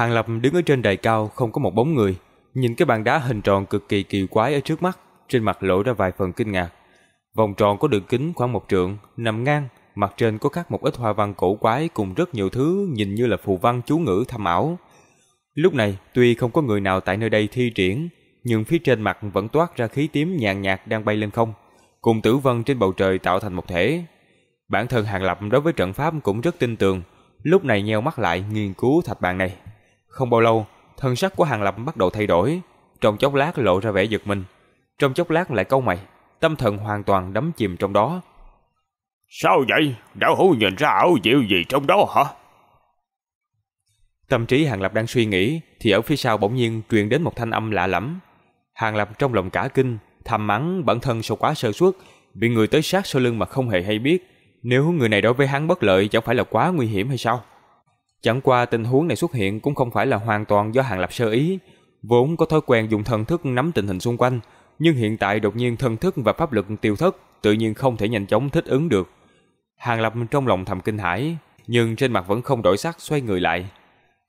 Hàng Lập đứng ở trên đài cao không có một bóng người, nhìn cái bàn đá hình tròn cực kỳ kỳ quái ở trước mắt, trên mặt lộ ra vài phần kinh ngạc. Vòng tròn có đường kính khoảng một trượng, nằm ngang, mặt trên có khắc một ít hoa văn cổ quái cùng rất nhiều thứ nhìn như là phù văn chú ngữ thâm ảo. Lúc này, tuy không có người nào tại nơi đây thi triển, nhưng phía trên mặt vẫn toát ra khí tím nhàn nhạt đang bay lên không, cùng tử vân trên bầu trời tạo thành một thể. Bản thân Hàng Lập đối với trận pháp cũng rất tin tưởng, lúc này nheo mắt lại nghiên cứu thạch bàn này. Không bao lâu, thân sắc của Hàng Lập bắt đầu thay đổi, trong chốc lát lộ ra vẻ giật mình, trong chốc lát lại câu mày, tâm thần hoàn toàn đắm chìm trong đó. Sao vậy? Đạo hữu nhìn ra ảo diệu gì trong đó hả? Tâm trí Hàng Lập đang suy nghĩ, thì ở phía sau bỗng nhiên truyền đến một thanh âm lạ lẫm. Hàng Lập trong lòng cả kinh, thầm mắng bản thân sao quá sơ suất, bị người tới sát sau lưng mà không hề hay biết. Nếu người này đối với hắn bất lợi chẳng phải là quá nguy hiểm hay sao? Chẳng qua tình huống này xuất hiện cũng không phải là hoàn toàn do Hàng Lập sơ ý, vốn có thói quen dùng thần thức nắm tình hình xung quanh, nhưng hiện tại đột nhiên thần thức và pháp lực tiêu thất, tự nhiên không thể nhanh chóng thích ứng được. Hàng Lập trong lòng thầm kinh hãi, nhưng trên mặt vẫn không đổi sắc xoay người lại.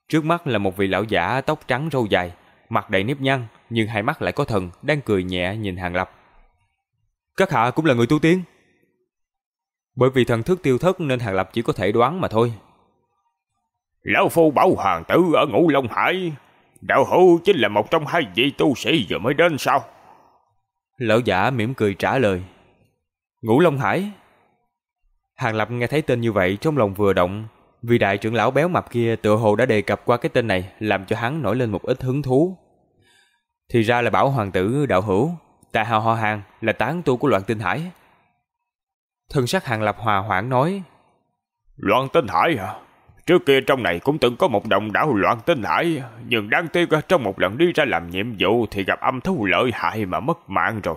Trước mắt là một vị lão giả tóc trắng râu dài, mặt đầy nếp nhăn, nhưng hai mắt lại có thần, đang cười nhẹ nhìn Hàng Lập. Các hạ cũng là người tu tiên. Bởi vì thần thức tiêu thất nên Hàng Lập chỉ có thể đoán mà thôi. Lão Phu bảo hoàng tử ở Ngũ Long Hải, đạo hữu chính là một trong hai vị tu sĩ vừa mới đến sao? Lão giả mỉm cười trả lời. Ngũ Long Hải? Hàng Lập nghe thấy tên như vậy trong lòng vừa động, vì đại trưởng lão béo mập kia tựa hồ đã đề cập qua cái tên này làm cho hắn nổi lên một ít hứng thú. Thì ra là bảo hoàng tử đạo hữu, tại hào ho hàng là tán tu của loạn tinh hải. Thân sắc Hàng Lập hòa hoãn nói. Loạn tinh hải hả? Trước kia trong này cũng từng có một đồng đảo loạn tinh hải, nhưng đáng tiếc trong một lần đi ra làm nhiệm vụ thì gặp âm thú lợi hại mà mất mạng rồi.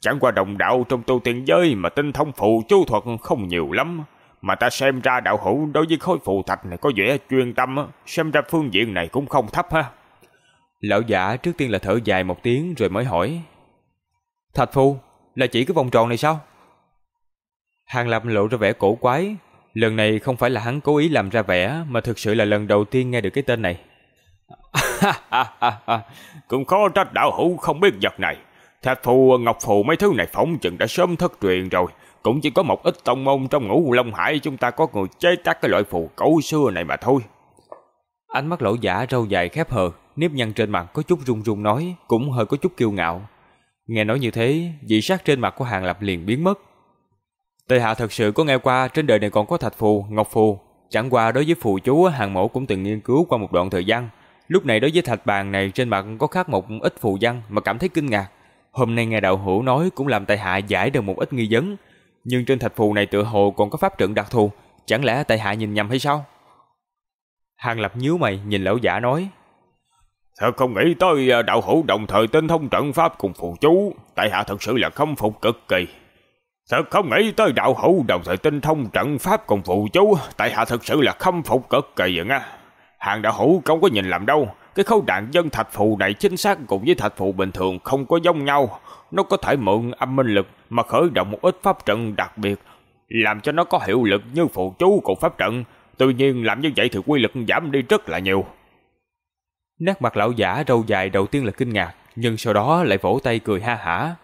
Chẳng qua đồng đạo trong tu tiên giới mà tinh thông phụ chú thuật không nhiều lắm. Mà ta xem ra đạo hữu đối với khối phù thạch này có vẻ chuyên tâm, xem ra phương diện này cũng không thấp ha. Lão giả trước tiên là thở dài một tiếng rồi mới hỏi. Thạch phu, là chỉ cái vòng tròn này sao? Hàng Lập lộ ra vẻ cổ quái. Lần này không phải là hắn cố ý làm ra vẻ, mà thực sự là lần đầu tiên nghe được cái tên này. cũng khó trách đạo hữu không biết vật này. Thạch phù, ngọc phù mấy thứ này phỏng chừng đã sớm thất truyền rồi. Cũng chỉ có một ít tông môn trong ngũ Long Hải chúng ta có người chế tác cái loại phù cổ xưa này mà thôi. Ánh mắt lỗ giả râu dài khép hờ, nếp nhăn trên mặt có chút run run nói, cũng hơi có chút kiêu ngạo. Nghe nói như thế, dị sắc trên mặt của Hàng Lập liền biến mất. Tề hạ thật sự có nghe qua trên đời này còn có thạch phù, ngọc phù. Chẳng qua đối với phù chú, hàng mẫu cũng từng nghiên cứu qua một đoạn thời gian. Lúc này đối với thạch bàn này trên mặt có khắc một ít phù văn mà cảm thấy kinh ngạc. Hôm nay nghe đạo hữu nói cũng làm tại hạ giải được một ít nghi vấn. Nhưng trên thạch phù này tựa hồ còn có pháp trận đặc thù. Chẳng lẽ tại hạ nhìn nhầm hay sao? Hàng lập nhíu mày nhìn lão giả nói. Thật không nghĩ tới à, đạo hữu đồng thời tinh thông trận pháp cùng phù chú. Tại hạ thật sự là khâm phục cực kỳ. Thật không nghĩ tới đạo hữu đồng thời tinh thông trận pháp cùng phụ chú. Tại hạ thật sự là khâm phục cực kỳ vậy nha. Hàng đạo hữu không có nhìn làm đâu. Cái khâu đạn dân thạch phù này chính xác cùng với thạch phù bình thường không có giống nhau. Nó có thể mượn âm minh lực mà khởi động một ít pháp trận đặc biệt, làm cho nó có hiệu lực như phụ chú của pháp trận. Tuy nhiên làm như vậy thì quy lực giảm đi rất là nhiều. Nét mặt lão giả râu dài đầu tiên là kinh ngạc, nhưng sau đó lại vỗ tay cười ha hả.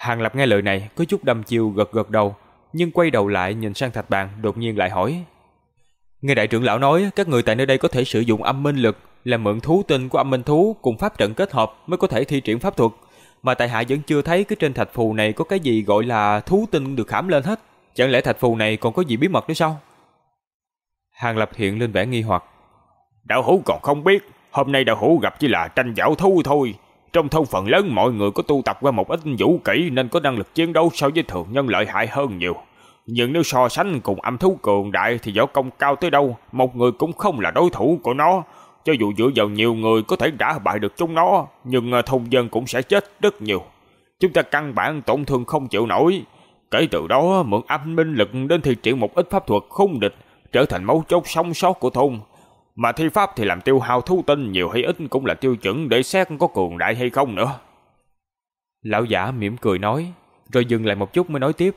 Hàng Lập nghe lời này có chút đâm chiêu gật gật đầu, nhưng quay đầu lại nhìn sang thạch bàn đột nhiên lại hỏi. Nghe đại trưởng lão nói các người tại nơi đây có thể sử dụng âm minh lực là mượn thú tinh của âm minh thú cùng pháp trận kết hợp mới có thể thi triển pháp thuật. Mà tại hạ vẫn chưa thấy cái trên thạch phù này có cái gì gọi là thú tinh được khảm lên hết. Chẳng lẽ thạch phù này còn có gì bí mật nữa sao? Hàng Lập hiện lên vẻ nghi hoặc. Đạo hữu còn không biết, hôm nay đạo hữu gặp chỉ là tranh giảo thú thôi. Trong thôn phần lớn mọi người có tu tập qua một ít vũ kỹ nên có năng lực chiến đấu so với thường nhân lợi hại hơn nhiều. Nhưng nếu so sánh cùng âm thú cường đại thì võ công cao tới đâu, một người cũng không là đối thủ của nó. Cho dù dựa vào nhiều người có thể đả bại được chúng nó, nhưng à, thông thôn dân cũng sẽ chết rất nhiều. Chúng ta căn bản tổn thương không chịu nổi. Kể từ đó mượn âm minh lực đến thi triển một ít pháp thuật khung địch, trở thành mấu chốt sống sót của thôn. Mà thi pháp thì làm tiêu hao thú tinh nhiều hay ít cũng là tiêu chuẩn để xét có cường đại hay không nữa. Lão giả mỉm cười nói, rồi dừng lại một chút mới nói tiếp.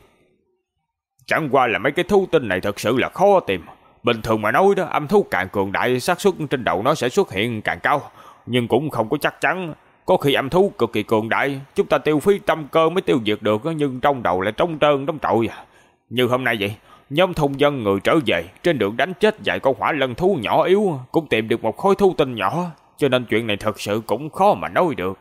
Chẳng qua là mấy cái thú tinh này thật sự là khó tìm. bình thường mà nói đó, âm thú càng cường đại, xác suất trên đầu nó sẽ xuất hiện càng cao, nhưng cũng không có chắc chắn. Có khi âm thú cực kỳ cường đại, chúng ta tiêu phí tâm cơ mới tiêu diệt được, nhưng trong đầu lại trống trơn trống trội. Như hôm nay vậy, nhóm thông dân người trở về, trên đường đánh chết vài con hỏa lân thú nhỏ yếu, cũng tìm được một khối thu tinh nhỏ, cho nên chuyện này thật sự cũng khó mà nói được.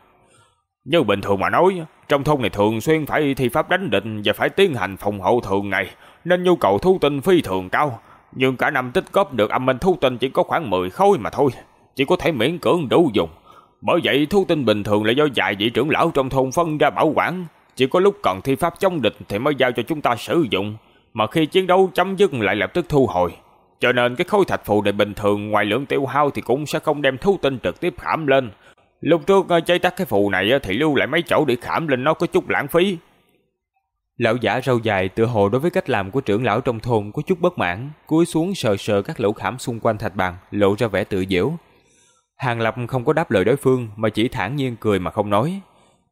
Như bình thường mà nói, trong thôn này thường xuyên phải thi pháp đánh định và phải tiến hành phòng hộ thường ngày, nên nhu cầu thu tinh phi thường cao. Nhưng cả năm tích góp được âm minh thu tinh chỉ có khoảng 10 khối mà thôi, chỉ có thể miễn cưỡng đủ dùng. Bởi vậy thu tinh bình thường là do vài vị trưởng lão trong thôn phân ra bảo quản, chỉ có lúc cần thi pháp chống địch thì mới giao cho chúng ta sử dụng, mà khi chiến đấu chấm dứt lại lập tức thu hồi. Cho nên cái khối thạch phù này bình thường ngoài lượng tiêu hao thì cũng sẽ không đem thú tinh trực tiếp khảm lên. Lúc trước ờ, chế tác tắt cái phù này ờ, thì lưu lại mấy chỗ để khảm lên nó có chút lãng phí. Lão giả râu dài tựa hồ đối với cách làm của trưởng lão trong thôn có chút bất mãn, cúi xuống sờ sờ các lỗ khảm xung quanh thạch bàn, lộ ra vẻ tự giễu. Hàng Lập không có đáp lời đối phương mà chỉ thản nhiên cười mà không nói.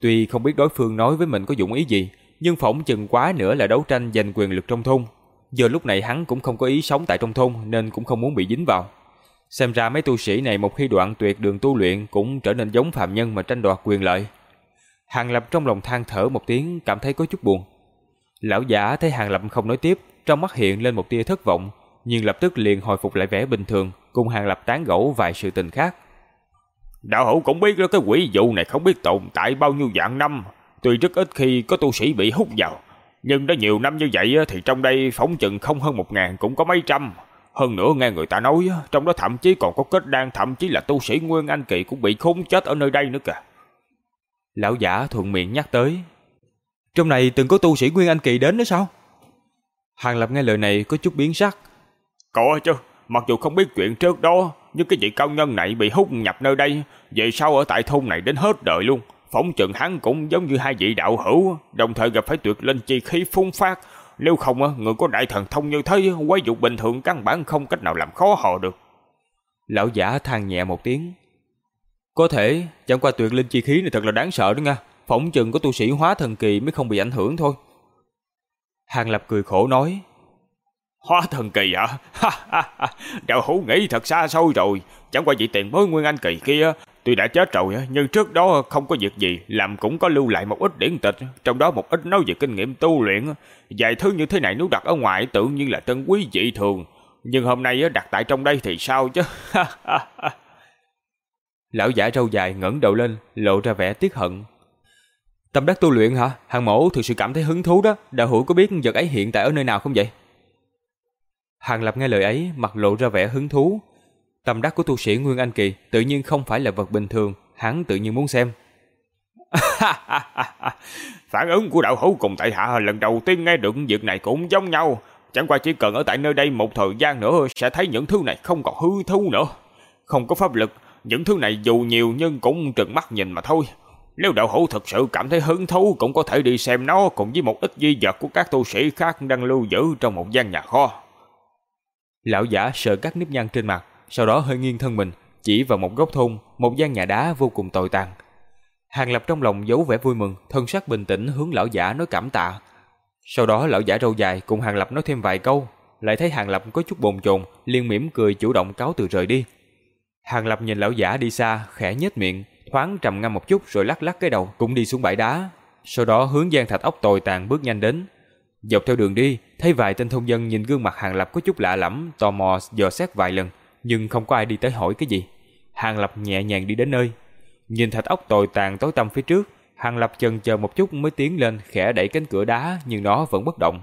Tuy không biết đối phương nói với mình có dụng ý gì, nhưng phỏng chừng quá nữa là đấu tranh giành quyền lực trong thôn. Giờ lúc này hắn cũng không có ý sống tại trong thôn nên cũng không muốn bị dính vào. Xem ra mấy tu sĩ này một khi đoạn tuyệt đường tu luyện cũng trở nên giống phạm nhân mà tranh đoạt quyền lợi. Hàng Lập trong lòng than thở một tiếng cảm thấy có chút buồn. Lão giả thấy Hàng Lập không nói tiếp, trong mắt hiện lên một tia thất vọng, nhưng lập tức liền hồi phục lại vẻ bình thường, cùng Hàng Lập tán gẫu vài sự tình khác. Đạo hữu cũng biết cái quỷ vụ này không biết tồn tại bao nhiêu dạng năm, tuy rất ít khi có tu sĩ bị hút vào, nhưng đã nhiều năm như vậy thì trong đây phóng chừng không hơn một ngàn cũng có mấy trăm. Hơn nữa nghe người ta nói, trong đó thậm chí còn có kết đan, thậm chí là tu sĩ Nguyên Anh Kỳ cũng bị khốn chết ở nơi đây nữa kìa. Lão giả thuận miệng nhắc tới. Trong này từng có tu sĩ Nguyên Anh Kỳ đến nữa sao? Hàng Lập nghe lời này có chút biến sắc. Có chứ, mặc dù không biết chuyện trước đó, nhưng cái vị cao nhân này bị hút nhập nơi đây, vậy sao ở tại thôn này đến hết đời luôn. Phóng chừng hắn cũng giống như hai vị đạo hữu, đồng thời gặp phải tuyệt linh chi khí phun phát, nếu không, người có đại thần thông như thế, quái dục bình thường căn bản không cách nào làm khó họ được. Lão giả than nhẹ một tiếng. Có thể, chẳng qua tuyệt linh chi khí này thật là đáng sợ đó nha. Phỏng chừng có tu sĩ hóa thần kỳ mới không bị ảnh hưởng thôi. Hàng Lập cười khổ nói. Hóa thần kỳ hả? Đạo hữu nghĩ thật xa xôi rồi. Chẳng qua vị tiền bối Nguyên Anh kỳ kia Tuy đã chết rồi nhưng trước đó không có việc gì, làm cũng có lưu lại một ít điển tịch, trong đó một ít nói về kinh nghiệm tu luyện. Vài thứ như thế này nếu đặt ở ngoài tự nhiên là trân quý dị thường, nhưng hôm nay đặt tại trong đây thì sao chứ? Lão giả râu dài ngẩng đầu lên, lộ ra vẻ tiếc hận. Tâm đắc tu luyện hả? Hàng mẫu thực sự cảm thấy hứng thú đó, đạo hữu có biết vật ấy hiện tại ở nơi nào không vậy? Hàng Lập nghe lời ấy, mặt lộ ra vẻ hứng thú, Tầm đắc của tu sĩ Nguyên Anh Kỳ tự nhiên không phải là vật bình thường, hắn tự nhiên muốn xem. Phản ứng của đạo hữu cùng tại hạ lần đầu tiên nghe được việc này cũng giống nhau. Chẳng qua chỉ cần ở tại nơi đây một thời gian nữa sẽ thấy những thứ này không còn hư thú nữa. Không có pháp lực, những thứ này dù nhiều nhưng cũng trừng mắt nhìn mà thôi. Nếu đạo hữu thực sự cảm thấy hứng thú cũng có thể đi xem nó cùng với một ít di vật của các tu sĩ khác đang lưu giữ trong một gian nhà kho. Lão giả sợ các nếp nhăn trên mặt, sau đó hơi nghiêng thân mình, chỉ vào một góc thôn, một gian nhà đá vô cùng tồi tàn. Hàng Lập trong lòng giấu vẻ vui mừng, thân sắc bình tĩnh hướng lão giả nói cảm tạ. Sau đó lão giả râu dài cùng Hàng Lập nói thêm vài câu, lại thấy Hàng Lập có chút bồn chồn, liền mỉm cười chủ động cáo từ rời đi. Hàng Lập nhìn lão giả đi xa, khẽ nhếch miệng, thoáng trầm ngâm một chút rồi lắc lắc cái đầu, cũng đi xuống bãi đá. Sau đó hướng gian thạch ốc tồi tàn bước nhanh đến. Dọc theo đường đi, thấy vài tên thôn dân nhìn gương mặt Hàng Lập có chút lạ lẫm, tò mò dò xét vài lần nhưng không có ai đi tới hỏi cái gì. Hàng Lập nhẹ nhàng đi đến nơi. Nhìn thạch ốc tồi tàn tối tăm phía trước, Hàng Lập chần chờ một chút mới tiến lên khẽ đẩy cánh cửa đá nhưng nó vẫn bất động.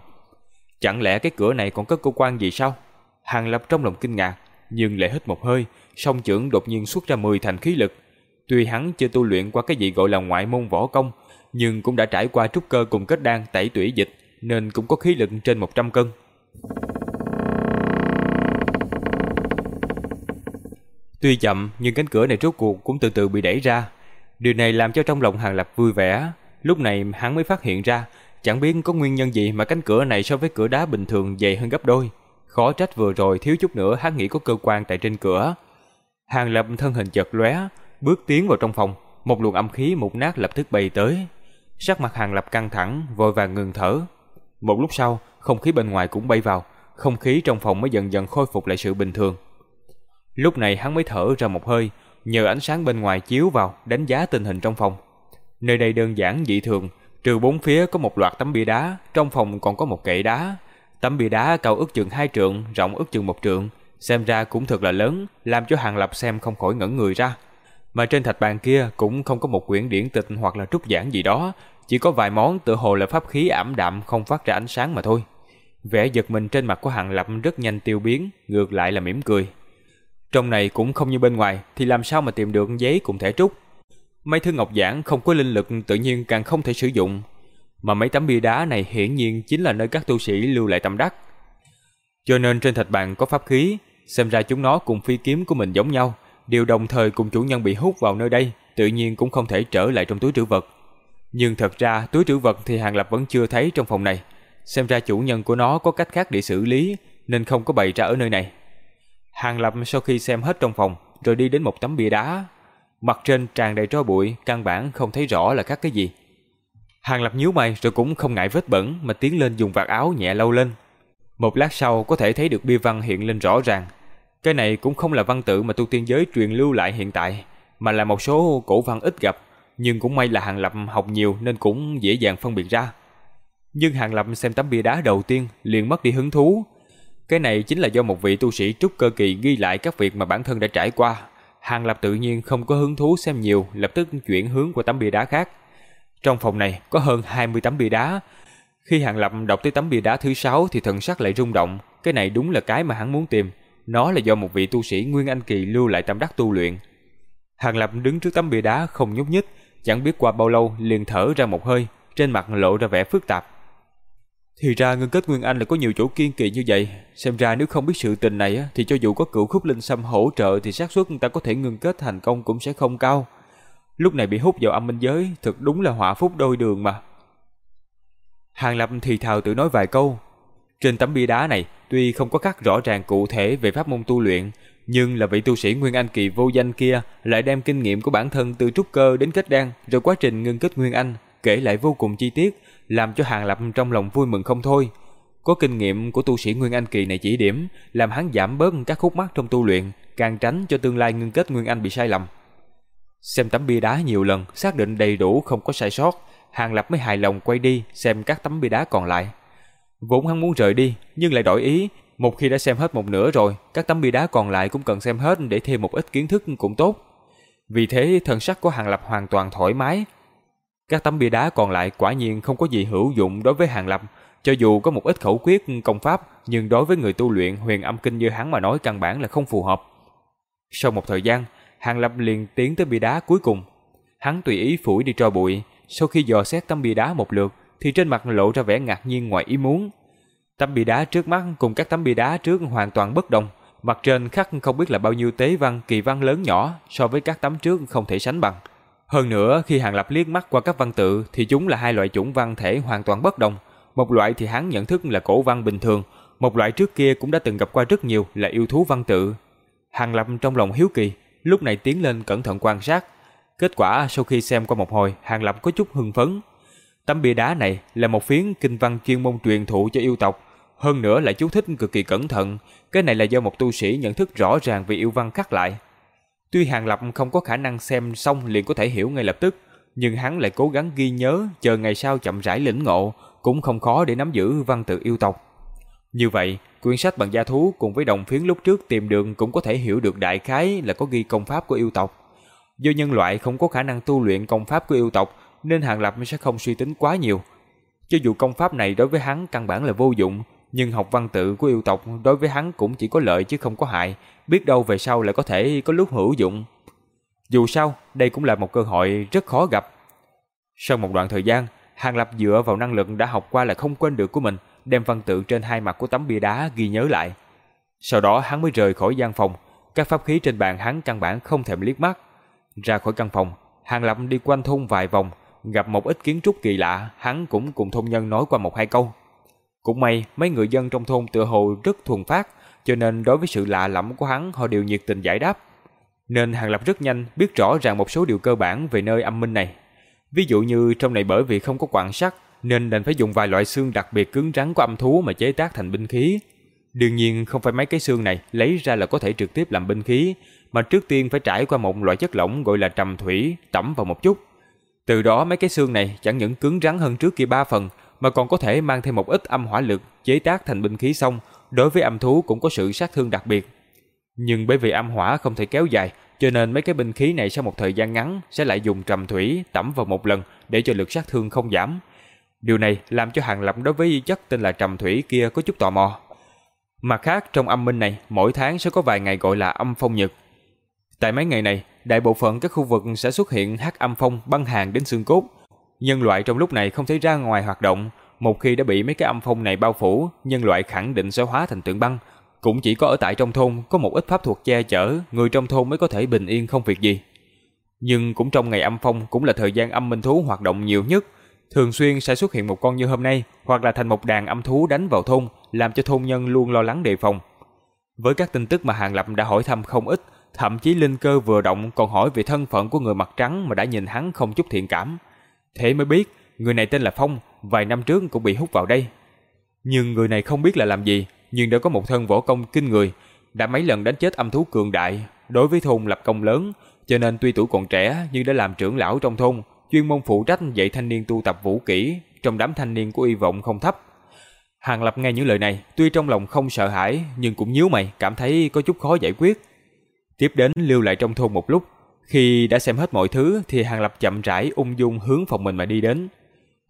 Chẳng lẽ cái cửa này còn có cơ quan gì sao? Hàng Lập trong lòng kinh ngạc, nhưng lại hít một hơi, song trưởng đột nhiên xuất ra 10 thành khí lực. Tuy hắn chưa tu luyện qua cái gì gọi là ngoại môn võ công, nhưng cũng đã trải qua trúc cơ cùng kết đan tẩy tủy dịch, nên cũng có khí lực trên 100 cân. Tuy chậm nhưng cánh cửa này rốt cuộc cũng từ từ bị đẩy ra. Điều này làm cho trong lòng Hàng Lập vui vẻ. Lúc này hắn mới phát hiện ra, chẳng biết có nguyên nhân gì mà cánh cửa này so với cửa đá bình thường dày hơn gấp đôi. Khó trách vừa rồi thiếu chút nữa hắn nghĩ có cơ quan tại trên cửa. Hàng Lập thân hình chợt lóe, bước tiến vào trong phòng, một luồng âm khí mục nát lập tức bay tới. Sắc mặt Hàng Lập căng thẳng, vội vàng ngừng thở. Một lúc sau, không khí bên ngoài cũng bay vào, không khí trong phòng mới dần dần khôi phục lại sự bình thường. Lúc này hắn mới thở ra một hơi, nhờ ánh sáng bên ngoài chiếu vào đánh giá tình hình trong phòng. Nơi đây đơn giản dị thường, trừ bốn phía có một loạt tấm bia đá, trong phòng còn có một kệ đá. Tấm bia đá cao ước chừng hai trượng, rộng ước chừng một trượng, xem ra cũng thật là lớn, làm cho Hàng Lập xem không khỏi ngẩn người ra. Mà trên thạch bàn kia cũng không có một quyển điển tịch hoặc là trúc giảng gì đó, chỉ có vài món tựa hồ là pháp khí ảm đạm không phát ra ánh sáng mà thôi. Vẻ giật mình trên mặt của Hàng Lập rất nhanh tiêu biến, ngược lại là mỉm cười. Trong này cũng không như bên ngoài, thì làm sao mà tìm được giấy cùng thẻ trúc. Mấy thứ ngọc giản không có linh lực tự nhiên càng không thể sử dụng. Mà mấy tấm bia đá này hiển nhiên chính là nơi các tu sĩ lưu lại tâm đắc. Cho nên trên thạch bàn có pháp khí, xem ra chúng nó cùng phi kiếm của mình giống nhau, đều đồng thời cùng chủ nhân bị hút vào nơi đây, tự nhiên cũng không thể trở lại trong túi trữ vật. Nhưng thật ra túi trữ vật thì Hàng Lập vẫn chưa thấy trong phòng này. Xem ra chủ nhân của nó có cách khác để xử lý, nên không có bày ra ở nơi này. Hàng Lập sau khi xem hết trong phòng, rồi đi đến một tấm bia đá. Mặt trên tràn đầy tro bụi, căn bản không thấy rõ là các cái gì. Hàng Lập nhíu mày rồi cũng không ngại vết bẩn mà tiến lên dùng vạt áo nhẹ lau lên. Một lát sau có thể thấy được bia văn hiện lên rõ ràng. Cái này cũng không là văn tự mà tu tiên giới truyền lưu lại hiện tại, mà là một số cổ văn ít gặp, nhưng cũng may là Hàng Lập học nhiều nên cũng dễ dàng phân biệt ra. Nhưng Hàng Lập xem tấm bia đá đầu tiên liền mất đi hứng thú. Cái này chính là do một vị tu sĩ trúc cơ kỳ ghi lại các việc mà bản thân đã trải qua. Hàng Lập tự nhiên không có hứng thú xem nhiều, lập tức chuyển hướng qua tấm bia đá khác. Trong phòng này có hơn 20 tấm bia đá. Khi Hàng Lập đọc tới tấm bia đá thứ 6 thì thần sắc lại rung động. Cái này đúng là cái mà hắn muốn tìm. Nó là do một vị tu sĩ Nguyên Anh Kỳ lưu lại tâm đắc tu luyện. Hàng Lập đứng trước tấm bia đá không nhúc nhích, chẳng biết qua bao lâu liền thở ra một hơi, trên mặt lộ ra vẻ phức tạp. Thì ra ngân kết Nguyên Anh là có nhiều chỗ kiên kỵ như vậy, xem ra nếu không biết sự tình này thì cho dù có cựu khúc linh xâm hỗ trợ thì xác suất người ta có thể ngưng kết thành công cũng sẽ không cao. Lúc này bị hút vào âm minh giới, thật đúng là họa phúc đôi đường mà. Hàng Lập thì thào tự nói vài câu. Trên tấm bia đá này, tuy không có khắc rõ ràng cụ thể về pháp môn tu luyện, nhưng là vị tu sĩ Nguyên Anh kỳ vô danh kia lại đem kinh nghiệm của bản thân từ trúc cơ đến kết đan, rồi quá trình ngưng kết Nguyên Anh, kể lại vô cùng chi tiết, làm cho Hàng Lập trong lòng vui mừng không thôi. Có kinh nghiệm của tu sĩ Nguyên Anh kỳ này chỉ điểm, làm hắn giảm bớt các khúc mắc trong tu luyện, càng tránh cho tương lai ngưng kết Nguyên Anh bị sai lầm. Xem tấm bia đá nhiều lần, xác định đầy đủ không có sai sót, Hàng Lập mới hài lòng quay đi xem các tấm bia đá còn lại. Vốn hắn muốn rời đi, nhưng lại đổi ý, một khi đã xem hết một nửa rồi, các tấm bia đá còn lại cũng cần xem hết để thêm một ít kiến thức cũng tốt. Vì thế thần sắc của Hàng Lập hoàn toàn thoải mái. Các tấm bia đá còn lại quả nhiên không có gì hữu dụng đối với Hàng Lập, cho dù có một ít khẩu quyết công pháp, nhưng đối với người tu luyện huyền âm kinh như hắn mà nói căn bản là không phù hợp. Sau một thời gian, Hàng Lập liền tiến tới bia đá cuối cùng. Hắn tùy ý phủi đi tro bụi, sau khi dò xét tấm bia đá một lượt, thì trên mặt lộ ra vẻ ngạc nhiên ngoài ý muốn. Tấm bia đá trước mắt cùng các tấm bia đá trước hoàn toàn bất đồng, mặt trên khắc không biết là bao nhiêu tế văn kỳ văn lớn nhỏ so với các tấm trước không thể sánh bằng. Hơn nữa, khi Hàng Lập liếc mắt qua các văn tự thì chúng là hai loại chủng văn thể hoàn toàn bất đồng. Một loại thì hắn nhận thức là cổ văn bình thường, một loại trước kia cũng đã từng gặp qua rất nhiều là yêu thú văn tự. Hàng Lập trong lòng hiếu kỳ, lúc này tiến lên cẩn thận quan sát. Kết quả sau khi xem qua một hồi, Hàng Lập có chút hưng phấn. Tấm bia đá này là một phiến kinh văn chuyên môn truyền thụ cho yêu tộc, hơn nữa lại chú thích cực kỳ cẩn thận, cái này là do một tu sĩ nhận thức rõ ràng về yêu văn khắc lại. Tuy Hàng Lập không có khả năng xem xong liền có thể hiểu ngay lập tức, nhưng hắn lại cố gắng ghi nhớ, chờ ngày sau chậm rãi lĩnh ngộ, cũng không khó để nắm giữ văn tự yêu tộc. Như vậy, quyển sách bằng gia thú cùng với đồng phiến lúc trước tìm đường cũng có thể hiểu được đại khái là có ghi công pháp của yêu tộc. Do nhân loại không có khả năng tu luyện công pháp của yêu tộc, nên Hàng Lập sẽ không suy tính quá nhiều. Cho dù công pháp này đối với hắn căn bản là vô dụng, nhưng học văn tự của yêu tộc đối với hắn cũng chỉ có lợi chứ không có hại, biết đâu về sau lại có thể có lúc hữu dụng. Dù sao, đây cũng là một cơ hội rất khó gặp. Sau một đoạn thời gian, Hàng Lập dựa vào năng lực đã học qua là không quên được của mình, đem văn tự trên hai mặt của tấm bia đá ghi nhớ lại. Sau đó hắn mới rời khỏi gian phòng, các pháp khí trên bàn hắn căn bản không thèm liếc mắt. Ra khỏi căn phòng, Hàng Lập đi quanh thôn vài vòng, gặp một ít kiến trúc kỳ lạ, hắn cũng cùng thôn nhân nói qua một hai câu. Cũng may mấy người dân trong thôn tựa hồ rất thuần phát, cho nên đối với sự lạ lẫm của hắn họ đều nhiệt tình giải đáp. Nên Hàng Lập rất nhanh biết rõ ràng một số điều cơ bản về nơi âm minh này. Ví dụ như trong này bởi vì không có quặng sắt nên đành phải dùng vài loại xương đặc biệt cứng rắn của âm thú mà chế tác thành binh khí. Đương nhiên không phải mấy cái xương này lấy ra là có thể trực tiếp làm binh khí, mà trước tiên phải trải qua một loại chất lỏng gọi là trầm thủy, tẩm vào một chút. Từ đó mấy cái xương này chẳng những cứng rắn hơn trước kia ba phần, mà còn có thể mang thêm một ít âm hỏa lực chế tác thành binh khí xong, đối với âm thú cũng có sự sát thương đặc biệt. Nhưng bởi vì âm hỏa không thể kéo dài, cho nên mấy cái binh khí này sau một thời gian ngắn sẽ lại dùng trầm thủy tẩm vào một lần để cho lực sát thương không giảm. Điều này làm cho Hàng Lập đối với chất tên là trầm thủy kia có chút tò mò. Mặt khác trong âm minh này mỗi tháng sẽ có vài ngày gọi là âm phong nhật. Tại mấy ngày này, đại bộ phận các khu vực sẽ xuất hiện hắc âm phong băng hàng đến xương cốt. Nhân loại trong lúc này không thể ra ngoài hoạt động, một khi đã bị mấy cái âm phong này bao phủ, nhân loại khẳng định sẽ hóa thành tượng băng. Cũng chỉ có ở tại trong thôn có một ít pháp thuật che chở, người trong thôn mới có thể bình yên không việc gì. Nhưng cũng trong ngày âm phong cũng là thời gian âm minh thú hoạt động nhiều nhất, thường xuyên sẽ xuất hiện một con như hôm nay, hoặc là thành một đàn âm thú đánh vào thôn, làm cho thôn nhân luôn lo lắng đề phòng. Với các tin tức mà Hàng Lập đã hỏi thăm không ít, thậm chí linh cơ vừa động còn hỏi về thân phận của người mặt trắng mà đã nhìn hắn không chút thiện cảm. Thế mới biết, người này tên là Phong, vài năm trước cũng bị hút vào đây. Nhưng người này không biết là làm gì, nhưng đã có một thân võ công kinh người, đã mấy lần đánh chết âm thú cường đại, đối với thôn lập công lớn, cho nên tuy tuổi còn trẻ nhưng đã làm trưởng lão trong thôn, chuyên môn phụ trách dạy thanh niên tu tập vũ kỹ, trong đám thanh niên của y vọng không thấp. Hàng Lập nghe những lời này, tuy trong lòng không sợ hãi, nhưng cũng nhíu mày, cảm thấy có chút khó giải quyết. Tiếp đến lưu lại trong thôn một lúc, khi đã xem hết mọi thứ thì Hàng Lập chậm rãi ung dung hướng phòng mình mà đi đến.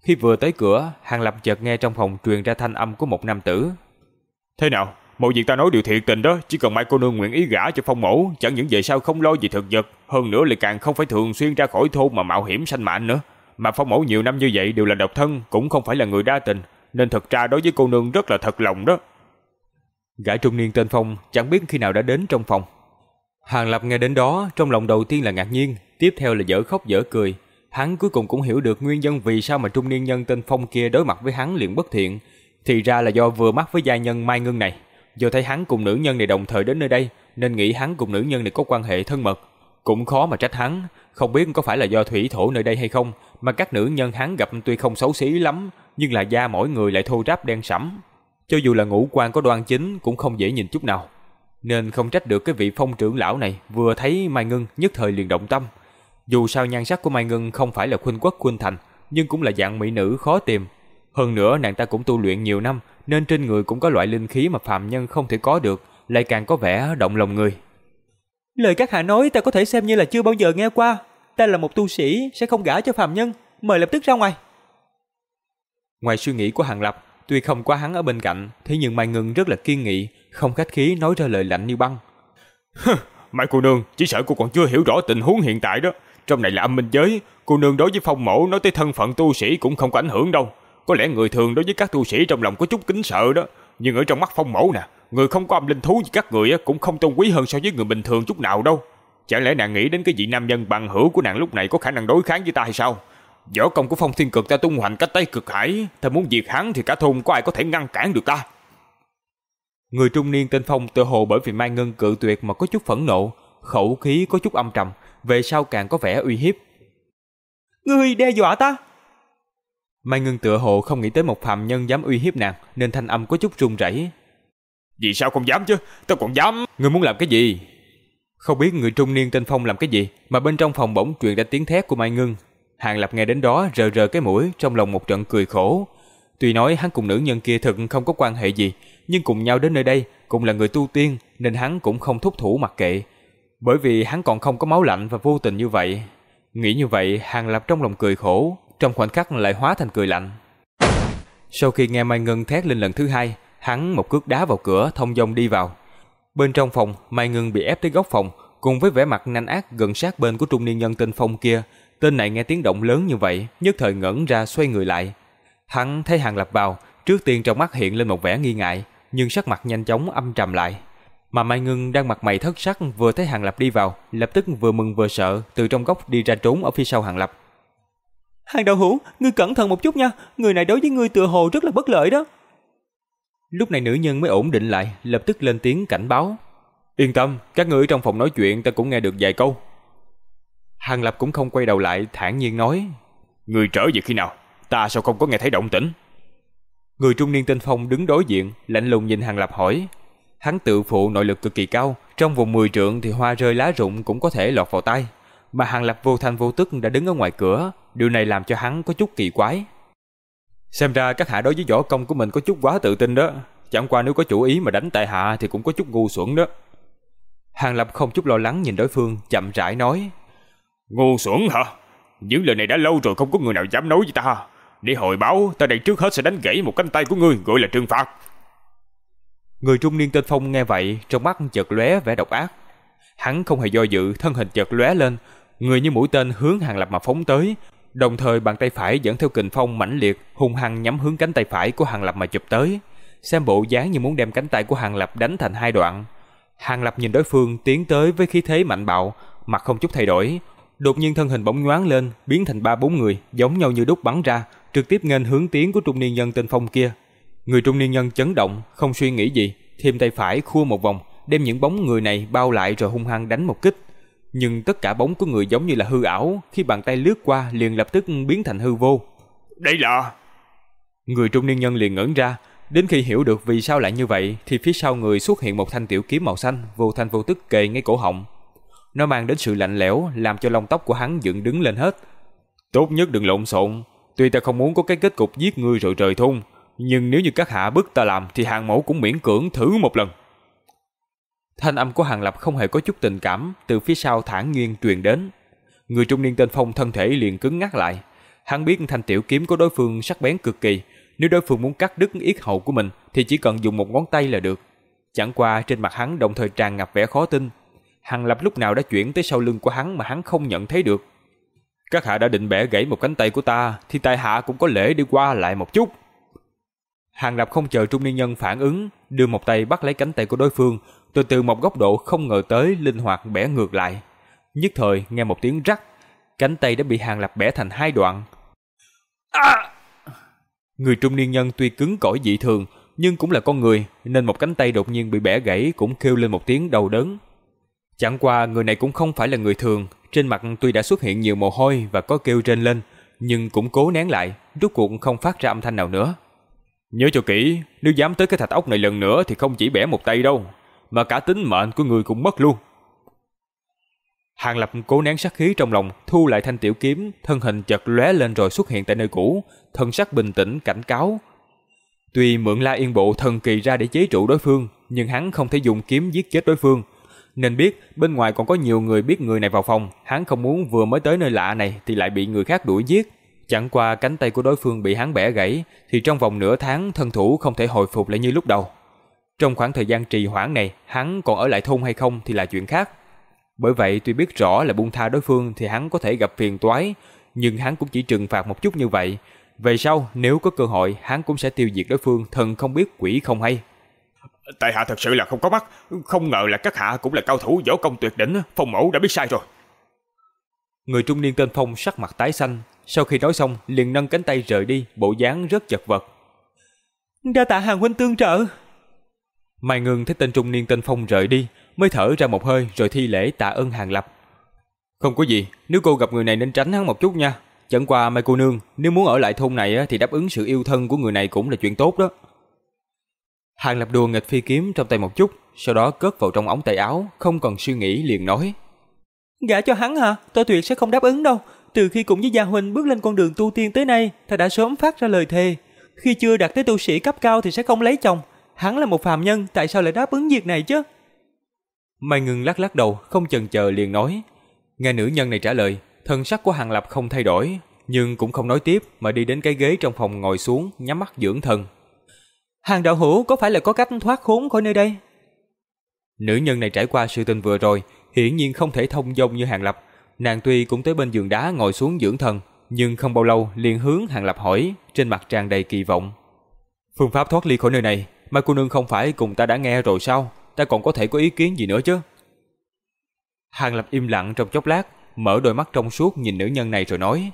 Khi vừa tới cửa, Hàng Lập chợt nghe trong phòng truyền ra thanh âm của một nam tử. Thế nào? Mọi việc ta nói đều thiệt tình đó, chỉ cần mai cô nương nguyện ý gả cho phong mẫu, chẳng những về sau không lo gì thực vật, hơn nữa lại càng không phải thường xuyên ra khỏi thôn mà mạo hiểm sanh mạng nữa. Mà phong mẫu nhiều năm như vậy đều là độc thân, cũng không phải là người đa tình, nên thật ra đối với cô nương rất là thật lòng đó. Gã trung niên tên Phong chẳng biết khi nào đã đến trong phòng. Hàng Lập nghe đến đó, trong lòng đầu tiên là ngạc nhiên, tiếp theo là dở khóc dở cười. Hắn cuối cùng cũng hiểu được nguyên nhân vì sao mà trung niên nhân tên Phong kia đối mặt với hắn liền bất thiện. Thì ra là do vừa mắt với gia nhân Mai Ngân này. Do thấy hắn cùng nữ nhân này đồng thời đến nơi đây, nên nghĩ hắn cùng nữ nhân này có quan hệ thân mật. Cũng khó mà trách hắn, không biết có phải là do thủy thổ nơi đây hay không, mà các nữ nhân hắn gặp tuy không xấu xí lắm, nhưng là da mỗi người lại thô ráp đen sẫm. Cho dù là ngũ quan có đoan chính cũng không dễ nhìn chút nào. Nên không trách được cái vị phong trưởng lão này vừa thấy Mai Ngân nhất thời liền động tâm. Dù sao nhan sắc của Mai Ngân không phải là khuynh quốc khuynh thành, nhưng cũng là dạng mỹ nữ khó tìm. Hơn nữa nàng ta cũng tu luyện nhiều năm, nên trên người cũng có loại linh khí mà phàm nhân không thể có được, lại càng có vẻ động lòng người. Lời các hạ nói ta có thể xem như là chưa bao giờ nghe qua. Ta là một tu sĩ, sẽ không gả cho phàm nhân. Mời lập tức ra ngoài. Ngoài suy nghĩ của Hàng Lập, tuy không có hắn ở bên cạnh, thế nhưng Mai Ngân rất là kiên nghị, không khách khí nói ra lời lạnh như băng. Mai cô nương, chỉ sợ cô còn chưa hiểu rõ tình huống hiện tại đó. Trong này là âm minh giới, cô nương đối với phong mẫu nói tới thân phận tu sĩ cũng không có ảnh hưởng đâu. Có lẽ người thường đối với các tu sĩ trong lòng có chút kính sợ đó, nhưng ở trong mắt phong mẫu nè, người không có âm linh thú như các người cũng không tôn quý hơn so với người bình thường chút nào đâu. Chẳng lẽ nàng nghĩ đến cái vị nam nhân bằng hữu của nàng lúc này có khả năng đối kháng với ta hay sao? Võ công của phong thiên cực ta tung hoành cách tay cực hải, ta muốn diệt hắn thì cả thôn có ai có thể ngăn cản được ta. Người trung niên tên Phong tự hồ bởi vì Mai Ngân cự tuyệt mà có chút phẫn nộ, khẩu khí có chút âm trầm, về sau càng có vẻ uy hiếp. Ngươi đe dọa ta? Mai Ngân tựa hồ không nghĩ tới một phàm nhân dám uy hiếp nàng, nên thanh âm có chút run rẩy. Vì sao không dám chứ? Tao còn dám. Ngươi muốn làm cái gì? Không biết người trung niên tên Phong làm cái gì, mà bên trong phòng bỗng truyền ra tiếng thét của Mai Ngân. Hàng Lập nghe đến đó rờ rờ cái mũi, trong lòng một trận cười khổ. Tuy nói hắn cùng nữ nhân kia thực không có quan hệ gì, nhưng cùng nhau đến nơi đây, cũng là người tu tiên, nên hắn cũng không thúc thủ mặc kệ. Bởi vì hắn còn không có máu lạnh và vô tình như vậy. Nghĩ như vậy, Hàng Lập trong lòng cười khổ, trong khoảnh khắc lại hóa thành cười lạnh. Sau khi nghe Mai Ngân thét lên lần thứ hai, hắn một cước đá vào cửa thông dong đi vào. Bên trong phòng, Mai Ngân bị ép tới góc phòng, cùng với vẻ mặt nanh ác gần sát bên của trung niên nhân tên Phong kia. Tên này nghe tiếng động lớn như vậy, nhất thời ngẩn ra xoay người lại. Hắn thấy Hàng Lập vào, trước tiên trong mắt hiện lên một vẻ nghi ngại, nhưng sắc mặt nhanh chóng âm trầm lại. Mà Mai Ngân đang mặt mày thất sắc vừa thấy Hàng Lập đi vào, lập tức vừa mừng vừa sợ, từ trong góc đi ra trốn ở phía sau Hàng Lập. Hàng đạo hữu, ngươi cẩn thận một chút nha, người này đối với ngươi tựa hồ rất là bất lợi đó. Lúc này nữ nhân mới ổn định lại, lập tức lên tiếng cảnh báo. Yên tâm, các ngươi trong phòng nói chuyện ta cũng nghe được vài câu. Hàng Lập cũng không quay đầu lại, thản nhiên nói. Người trở về khi nào? Ta sao không có nghe thấy động tĩnh? Người trung niên tên Phong đứng đối diện, lạnh lùng nhìn Hàng Lập hỏi. Hắn tự phụ nội lực cực kỳ cao, trong vòng 10 trượng thì hoa rơi lá rụng cũng có thể lọt vào tay. Mà Hàng Lập vô thanh vô tức đã đứng ở ngoài cửa, điều này làm cho hắn có chút kỳ quái. Xem ra các hạ đối với võ công của mình có chút quá tự tin đó. Chẳng qua nếu có chủ ý mà đánh tại hạ thì cũng có chút ngu xuẩn đó. Hàng Lập không chút lo lắng nhìn đối phương, chậm rãi nói. Ngu xuẩn hả? Những lời này đã lâu rồi không có người nào dám nói với ta. Để hồi báo, ta đây trước hết sẽ đánh gãy một cánh tay của ngươi, gọi là trừng phạt. Người trung niên tên Phong nghe vậy, trong mắt chợt lóe vẻ độc ác. Hắn không hề do dự, thân hình chợt lóe lên, người như mũi tên hướng Hàng Lập mà phóng tới, đồng thời bàn tay phải dẫn theo kình phong mãnh liệt, hung hăng nhắm hướng cánh tay phải của Hàng Lập mà chụp tới. Xem bộ dáng như muốn đem cánh tay của Hàng Lập đánh thành hai đoạn. Hàng Lập nhìn đối phương tiến tới với khí thế mạnh bạo, mặt không chút thay đổi, đột nhiên thân hình bỗng nhoáng lên, biến thành ba bốn người, giống nhau như đúc bắn ra, trực tiếp nghênh hướng tiến của trung niên nhân tên Phong kia. Người trung niên nhân chấn động, không suy nghĩ gì, thêm tay phải khua một vòng, đem những bóng người này bao lại rồi hung hăng đánh một kích. Nhưng tất cả bóng của người giống như là hư ảo, khi bàn tay lướt qua liền lập tức biến thành hư vô. Đây là... Người trung niên nhân liền ngẩn ra, đến khi hiểu được vì sao lại như vậy thì phía sau người xuất hiện một thanh tiểu kiếm màu xanh, vô thanh vô tức kề ngay cổ họng. Nó mang đến sự lạnh lẽo, làm cho lông tóc của hắn dựng đứng lên hết. Tốt nhất đừng lộn xộn, tuy ta không muốn có cái kết cục giết ngươi rồi rời thôn, nhưng nếu như các hạ bức ta làm thì hàng mẫu cũng miễn cưỡng thử một lần. Thanh âm của Hàng Lập không hề có chút tình cảm, từ phía sau thản nhiên truyền đến. Người trung niên tên Phong thân thể liền cứng ngắc lại. Hắn biết thanh tiểu kiếm của đối phương sắc bén cực kỳ, nếu đối phương muốn cắt đứt yết hầu của mình thì chỉ cần dùng một ngón tay là được. Chẳng qua trên mặt hắn đồng thời tràn ngập vẻ khó tin. Hàng Lập lúc nào đã chuyển tới sau lưng của hắn mà hắn không nhận thấy được. Các hạ đã định bẻ gãy một cánh tay của ta thì tại hạ cũng có lễ đi qua lại một chút. Hàng Lập không chờ trung niên nhân phản ứng, đưa một tay bắt lấy cánh tay của đối phương, từ từ một góc độ không ngờ tới linh hoạt bẻ ngược lại. Nhất thời nghe một tiếng rắc, cánh tay đã bị Hàng Lập bẻ thành hai đoạn. À! Người trung niên nhân tuy cứng cỏi dị thường, nhưng cũng là con người, nên một cánh tay đột nhiên bị bẻ gãy cũng kêu lên một tiếng đau đớn. Chẳng qua người này cũng không phải là người thường, trên mặt tuy đã xuất hiện nhiều mồ hôi và có kêu trên lên, nhưng cũng cố nén lại, rốt cuộc không phát ra âm thanh nào nữa. Nhớ cho kỹ, nếu dám tới cái thạch ốc này lần nữa thì không chỉ bẻ một tay đâu, mà cả tính mệnh của người cũng mất luôn. Hàng Lập cố nén sát khí trong lòng, thu lại thanh tiểu kiếm, thân hình chợt lóe lên rồi xuất hiện tại nơi cũ, thân sắc bình tĩnh cảnh cáo. Tuy mượn La Yên Bộ thần kỳ ra để chế trụ đối phương, nhưng hắn không thể dùng kiếm giết chết đối phương, nên biết bên ngoài còn có nhiều người biết người này vào phòng, hắn không muốn vừa mới tới nơi lạ này thì lại bị người khác đuổi giết. Chẳng qua cánh tay của đối phương bị hắn bẻ gãy, thì trong vòng nửa tháng thân thủ không thể hồi phục lại như lúc đầu. Trong khoảng thời gian trì hoãn này, hắn còn ở lại thôn hay không thì là chuyện khác. Bởi vậy tuy biết rõ là buông tha đối phương thì hắn có thể gặp phiền toái, nhưng hắn cũng chỉ trừng phạt một chút như vậy. Về sau, nếu có cơ hội, hắn cũng sẽ tiêu diệt đối phương thần không biết quỷ không hay. Tại hạ thật sự là không có mắt, không ngờ là các hạ cũng là cao thủ võ công tuyệt đỉnh, phong mẫu đã biết sai rồi. Người trung niên tên Phong sắc mặt tái xanh, sau khi nói xong liền nâng cánh tay rời đi, bộ dáng rất chật vật. Đa tạ hàng huynh tương trợ. Mai Ngưng thấy tên trung niên tên Phong rời đi, mới thở ra một hơi rồi thi lễ tạ ơn hàng lập. Không có gì, nếu cô gặp người này nên tránh hắn một chút nha. Chẳng qua mai cô nương, nếu muốn ở lại thôn này thì đáp ứng sự yêu thân của người này cũng là chuyện tốt đó. Hàng lập đùa nghịch phi kiếm trong tay một chút, sau đó cất vào trong ống tay áo, không cần suy nghĩ liền nói. Gả cho hắn hả? Tôi tuyệt sẽ không đáp ứng đâu. Từ khi cùng với Gia Huynh bước lên con đường tu tiên tới nay, ta đã sớm phát ra lời thề. Khi chưa đạt tới tu sĩ cấp cao thì sẽ không lấy chồng. Hắn là một phàm nhân, tại sao lại đáp ứng việc này chứ? Mai ngừng lắc lắc đầu, không chần chờ liền nói. Nghe nữ nhân này trả lời, thân sắc của Hàng Lập không thay đổi, nhưng cũng không nói tiếp mà đi đến cái ghế trong phòng ngồi xuống, nhắm mắt dưỡng thần. Hàng đạo hữu có phải là có cách thoát khốn khỏi nơi đây? Nữ nhân này trải qua sự tình vừa rồi, hiển nhiên không thể thông dong như Hàng Lập. Nàng tuy cũng tới bên giường đá ngồi xuống dưỡng thần, nhưng không bao lâu liền hướng Hàng Lập hỏi, trên mặt tràn đầy kỳ vọng. Phương pháp thoát ly khỏi nơi này, Mai cô nương không phải cùng ta đã nghe rồi sao? Ta còn có thể có ý kiến gì nữa chứ? Hàng Lập im lặng trong chốc lát, mở đôi mắt trong suốt nhìn nữ nhân này rồi nói.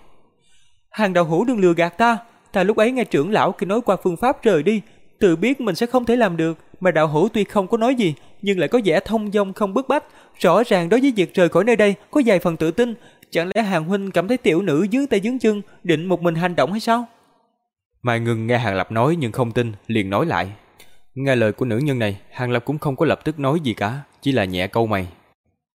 Hàng đạo hữu đừng lừa gạt ta, ta lúc ấy nghe trưởng lão khi nói qua phương pháp rời đi, tự biết mình sẽ không thể làm được, mà đạo hữu tuy không có nói gì, nhưng lại có vẻ thông dong không bức bách, rõ ràng đối với việc rời khỏi nơi đây có vài phần tự tin, chẳng lẽ Hàng huynh cảm thấy tiểu nữ dưới tay dưới chân, định một mình hành động hay sao? Mai ngừng nghe Hàng Lập nói nhưng không tin, liền nói lại. Nghe lời của nữ nhân này, Hàng Lập cũng không có lập tức nói gì cả, chỉ là nhẹ câu mày.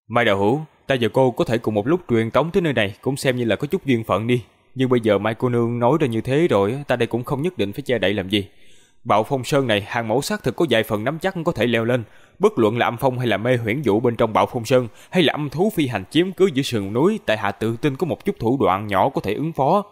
Mai Đạo Hữu, ta và cô có thể cùng một lúc truyền tống tới nơi này cũng xem như là có chút duyên phận đi. Nhưng bây giờ Mai cô nương nói ra như thế rồi, ta đây cũng không nhất định phải che đậy làm gì. Bạo phong sơn này hàng mẫu xác thực có vài phần nắm chắc có thể leo lên. Bất luận là âm phong hay là mê huyễn dụ bên trong bạo phong sơn hay là âm thú phi hành chiếm cứ giữa sườn núi, tại hạ tự tin có một chút thủ đoạn nhỏ có thể ứng phó.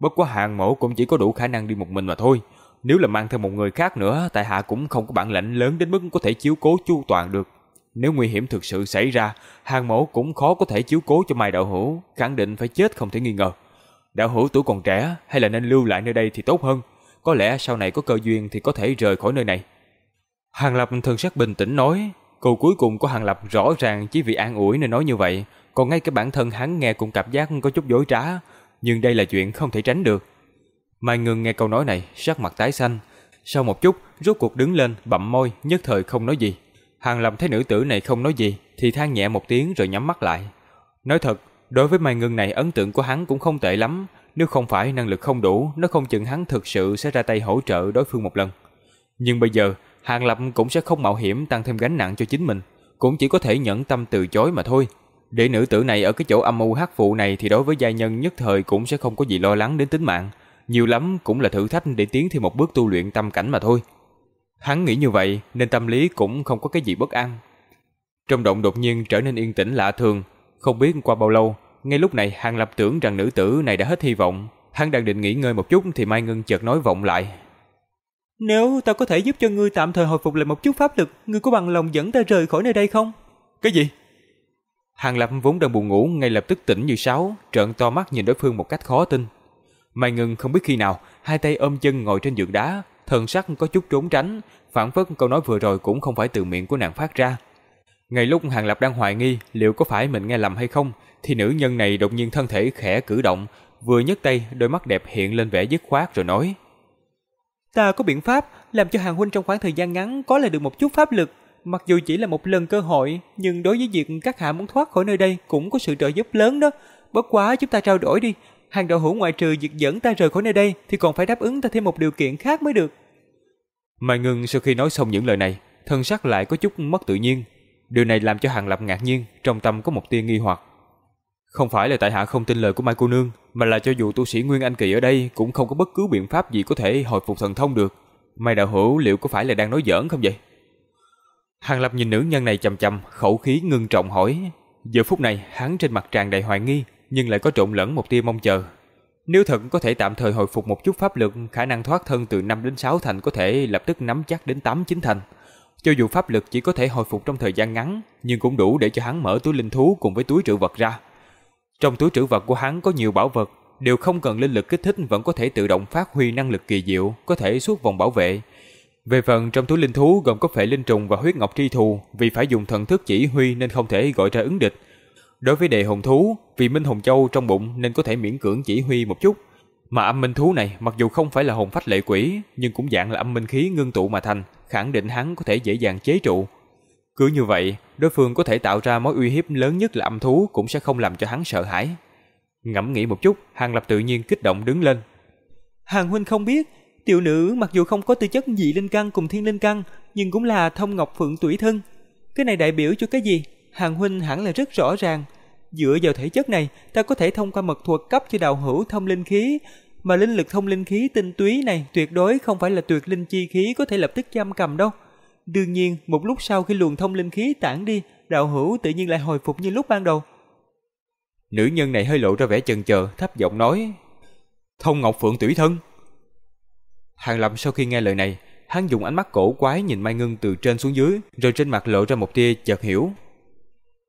Bất quá hàng mẫu cũng chỉ có đủ khả năng đi một mình mà thôi. Nếu là mang theo một người khác nữa, tại hạ cũng không có bản lĩnh lớn đến mức có thể chiếu cố chu toàn được. Nếu nguy hiểm thực sự xảy ra, hàng mẫu cũng khó có thể chiếu cố cho Mai Đạo Hữu, khẳng định phải chết không thể nghi ngờ. Đạo Hữu tuổi còn trẻ, hay là nên lưu lại nơi đây thì tốt hơn. Có lẽ sau này có cơ duyên thì có thể rời khỏi nơi này. Hàng Lập thần sắc bình tĩnh nói, câu cuối cùng của Hàng Lập rõ ràng chỉ vì an ủi nên nói như vậy, còn ngay cái bản thân hắn nghe cũng cảm giác có chút dối trá, nhưng đây là chuyện không thể tránh được. Mai Ngưng nghe câu nói này, sắc mặt tái xanh, sau một chút, rốt cuộc đứng lên, bậm môi, nhất thời không nói gì. Hàng Lập thấy nữ tử này không nói gì, thì than nhẹ một tiếng rồi nhắm mắt lại. Nói thật, đối với Mai Ngưng này ấn tượng của hắn cũng không tệ lắm, nếu không phải năng lực không đủ, nó không chừng hắn thực sự sẽ ra tay hỗ trợ đối phương một lần. Nhưng bây giờ, Hàng Lập cũng sẽ không mạo hiểm tăng thêm gánh nặng cho chính mình, cũng chỉ có thể nhẫn tâm từ chối mà thôi. Để nữ tử này ở cái chỗ âm u hắc phụ này thì đối với gia nhân nhất thời cũng sẽ không có gì lo lắng đến tính mạng, nhiều lắm cũng là thử thách để tiến thêm một bước tu luyện tâm cảnh mà thôi. Hắn nghĩ như vậy nên tâm lý cũng không có cái gì bất an. Trong động đột nhiên trở nên yên tĩnh lạ thường, không biết qua bao lâu, ngay lúc này Hàng Lập tưởng rằng nữ tử này đã hết hy vọng, hắn đang định nghỉ ngơi một chút thì Mai Ngân chợt nói vọng lại. Nếu ta có thể giúp cho ngươi tạm thời hồi phục lại một chút pháp lực, ngươi có bằng lòng dẫn ta rời khỏi nơi đây không? Cái gì? Hàng Lập vốn đang buồn ngủ ngay lập tức tỉnh như sáo, trợn to mắt nhìn đối phương một cách khó tin. Mai Ngân không biết khi nào, hai tay ôm chân ngồi trên giường đá, thần sắc có chút trốn tránh, phản phất câu nói vừa rồi cũng không phải từ miệng của nàng phát ra. Ngay lúc Hàng Lập đang hoài nghi liệu có phải mình nghe lầm hay không, thì nữ nhân này đột nhiên thân thể khẽ cử động, vừa nhấc tay, đôi mắt đẹp hiện lên vẻ dứt khoát rồi nói: "Ta có biện pháp làm cho Hàng huynh trong khoảng thời gian ngắn có lại được một chút pháp lực, mặc dù chỉ là một lần cơ hội, nhưng đối với việc các hạ muốn thoát khỏi nơi đây cũng có sự trợ giúp lớn đó. Bất quá chúng ta trao đổi đi, hàng đạo hữu ngoại trừ việc dẫn ta rời khỏi nơi đây thì còn phải đáp ứng ta thêm một điều kiện khác mới được." Mai Ngân sau khi nói xong những lời này, thân sắc lại có chút mất tự nhiên. Điều này làm cho Hàng Lập ngạc nhiên, trong tâm có một tia nghi hoặc. Không phải là tại hạ không tin lời của Mai cô nương, mà là cho dù tu sĩ Nguyên Anh kỳ ở đây cũng không có bất cứ biện pháp gì có thể hồi phục thần thông được. Mai đạo hữu liệu có phải là đang nói giỡn không vậy? Hàng Lập nhìn nữ nhân này chầm chầm, khẩu khí ngưng trọng hỏi. Giờ phút này, hắn trên mặt tràn đầy hoài nghi, nhưng lại có trộn lẫn một tia mong chờ. Nếu thật có thể tạm thời hồi phục một chút pháp lực, khả năng thoát thân từ 5 đến 6 thành có thể lập tức nắm chắc đến 8 9 thành. Cho dù pháp lực chỉ có thể hồi phục trong thời gian ngắn, nhưng cũng đủ để cho hắn mở túi linh thú cùng với túi trữ vật ra. Trong túi trữ vật của hắn có nhiều bảo vật, đều không cần linh lực kích thích vẫn có thể tự động phát huy năng lực kỳ diệu, có thể suốt vòng bảo vệ. Về phần trong túi linh thú gồm có phệ linh trùng và huyết ngọc tri thù, vì phải dùng thần thức chỉ huy nên không thể gọi ra ứng địch. Đối với đề hồn thú, vì minh hồn châu trong bụng nên có thể miễn cưỡng chỉ huy một chút. Mà âm minh thú này mặc dù không phải là hồn phách lệ quỷ, nhưng cũng dạng là âm minh khí ngưng tụ mà thành, khẳng định hắn có thể dễ dàng chế trụ. Cứ như vậy, đối phương có thể tạo ra mối uy hiếp lớn nhất là âm thú cũng sẽ không làm cho hắn sợ hãi. Ngẫm nghĩ một chút, Hàng Lập tự nhiên kích động đứng lên. Hàng huynh không biết, tiểu nữ mặc dù không có tư chất dị linh căn cùng thiên linh căn, nhưng cũng là thông ngọc phượng tuổi thân. Cái này đại biểu cho cái gì? Hàng huynh hẳn là rất rõ ràng. Dựa vào thể chất này, ta có thể thông qua mật thuật cấp cho đạo hữu thông linh khí, mà linh lực thông linh khí tinh túy này tuyệt đối không phải là tuyệt linh chi khí có thể lập tức giam cầm đâu. Đương nhiên, một lúc sau khi luồng thông linh khí tản đi, đạo hữu tự nhiên lại hồi phục như lúc ban đầu. Nữ nhân này hơi lộ ra vẻ chần chờ, thấp giọng nói: "Thông Ngọc Phượng tủy thân." Hàng Lập sau khi nghe lời này, hắn dùng ánh mắt cổ quái nhìn Mai Ngân từ trên xuống dưới, rồi trên mặt lộ ra một tia chợt hiểu.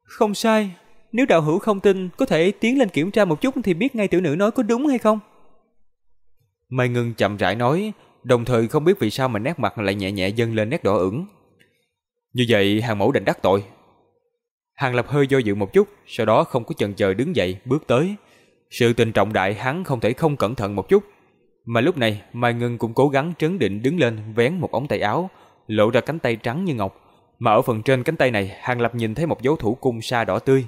Không sai, nếu đạo hữu không tin, có thể tiến lên kiểm tra một chút thì biết ngay tiểu nữ nói có đúng hay không. Mai Ngân chậm rãi nói, đồng thời không biết vì sao mà nét mặt lại nhẹ nhẹ dâng lên nét đỏ ửng. Như vậy hàng mẫu định đắc tội. Hàng Lập hơi do dự một chút, sau đó không có chần chờ đứng dậy, bước tới. Sự tình trọng đại hắn không thể không cẩn thận một chút. Mà lúc này, Mai Ngân cũng cố gắng trấn định đứng lên, vén một ống tay áo, lộ ra cánh tay trắng như ngọc. Mà ở phần trên cánh tay này, Hàng Lập nhìn thấy một dấu thủ cung sa đỏ tươi.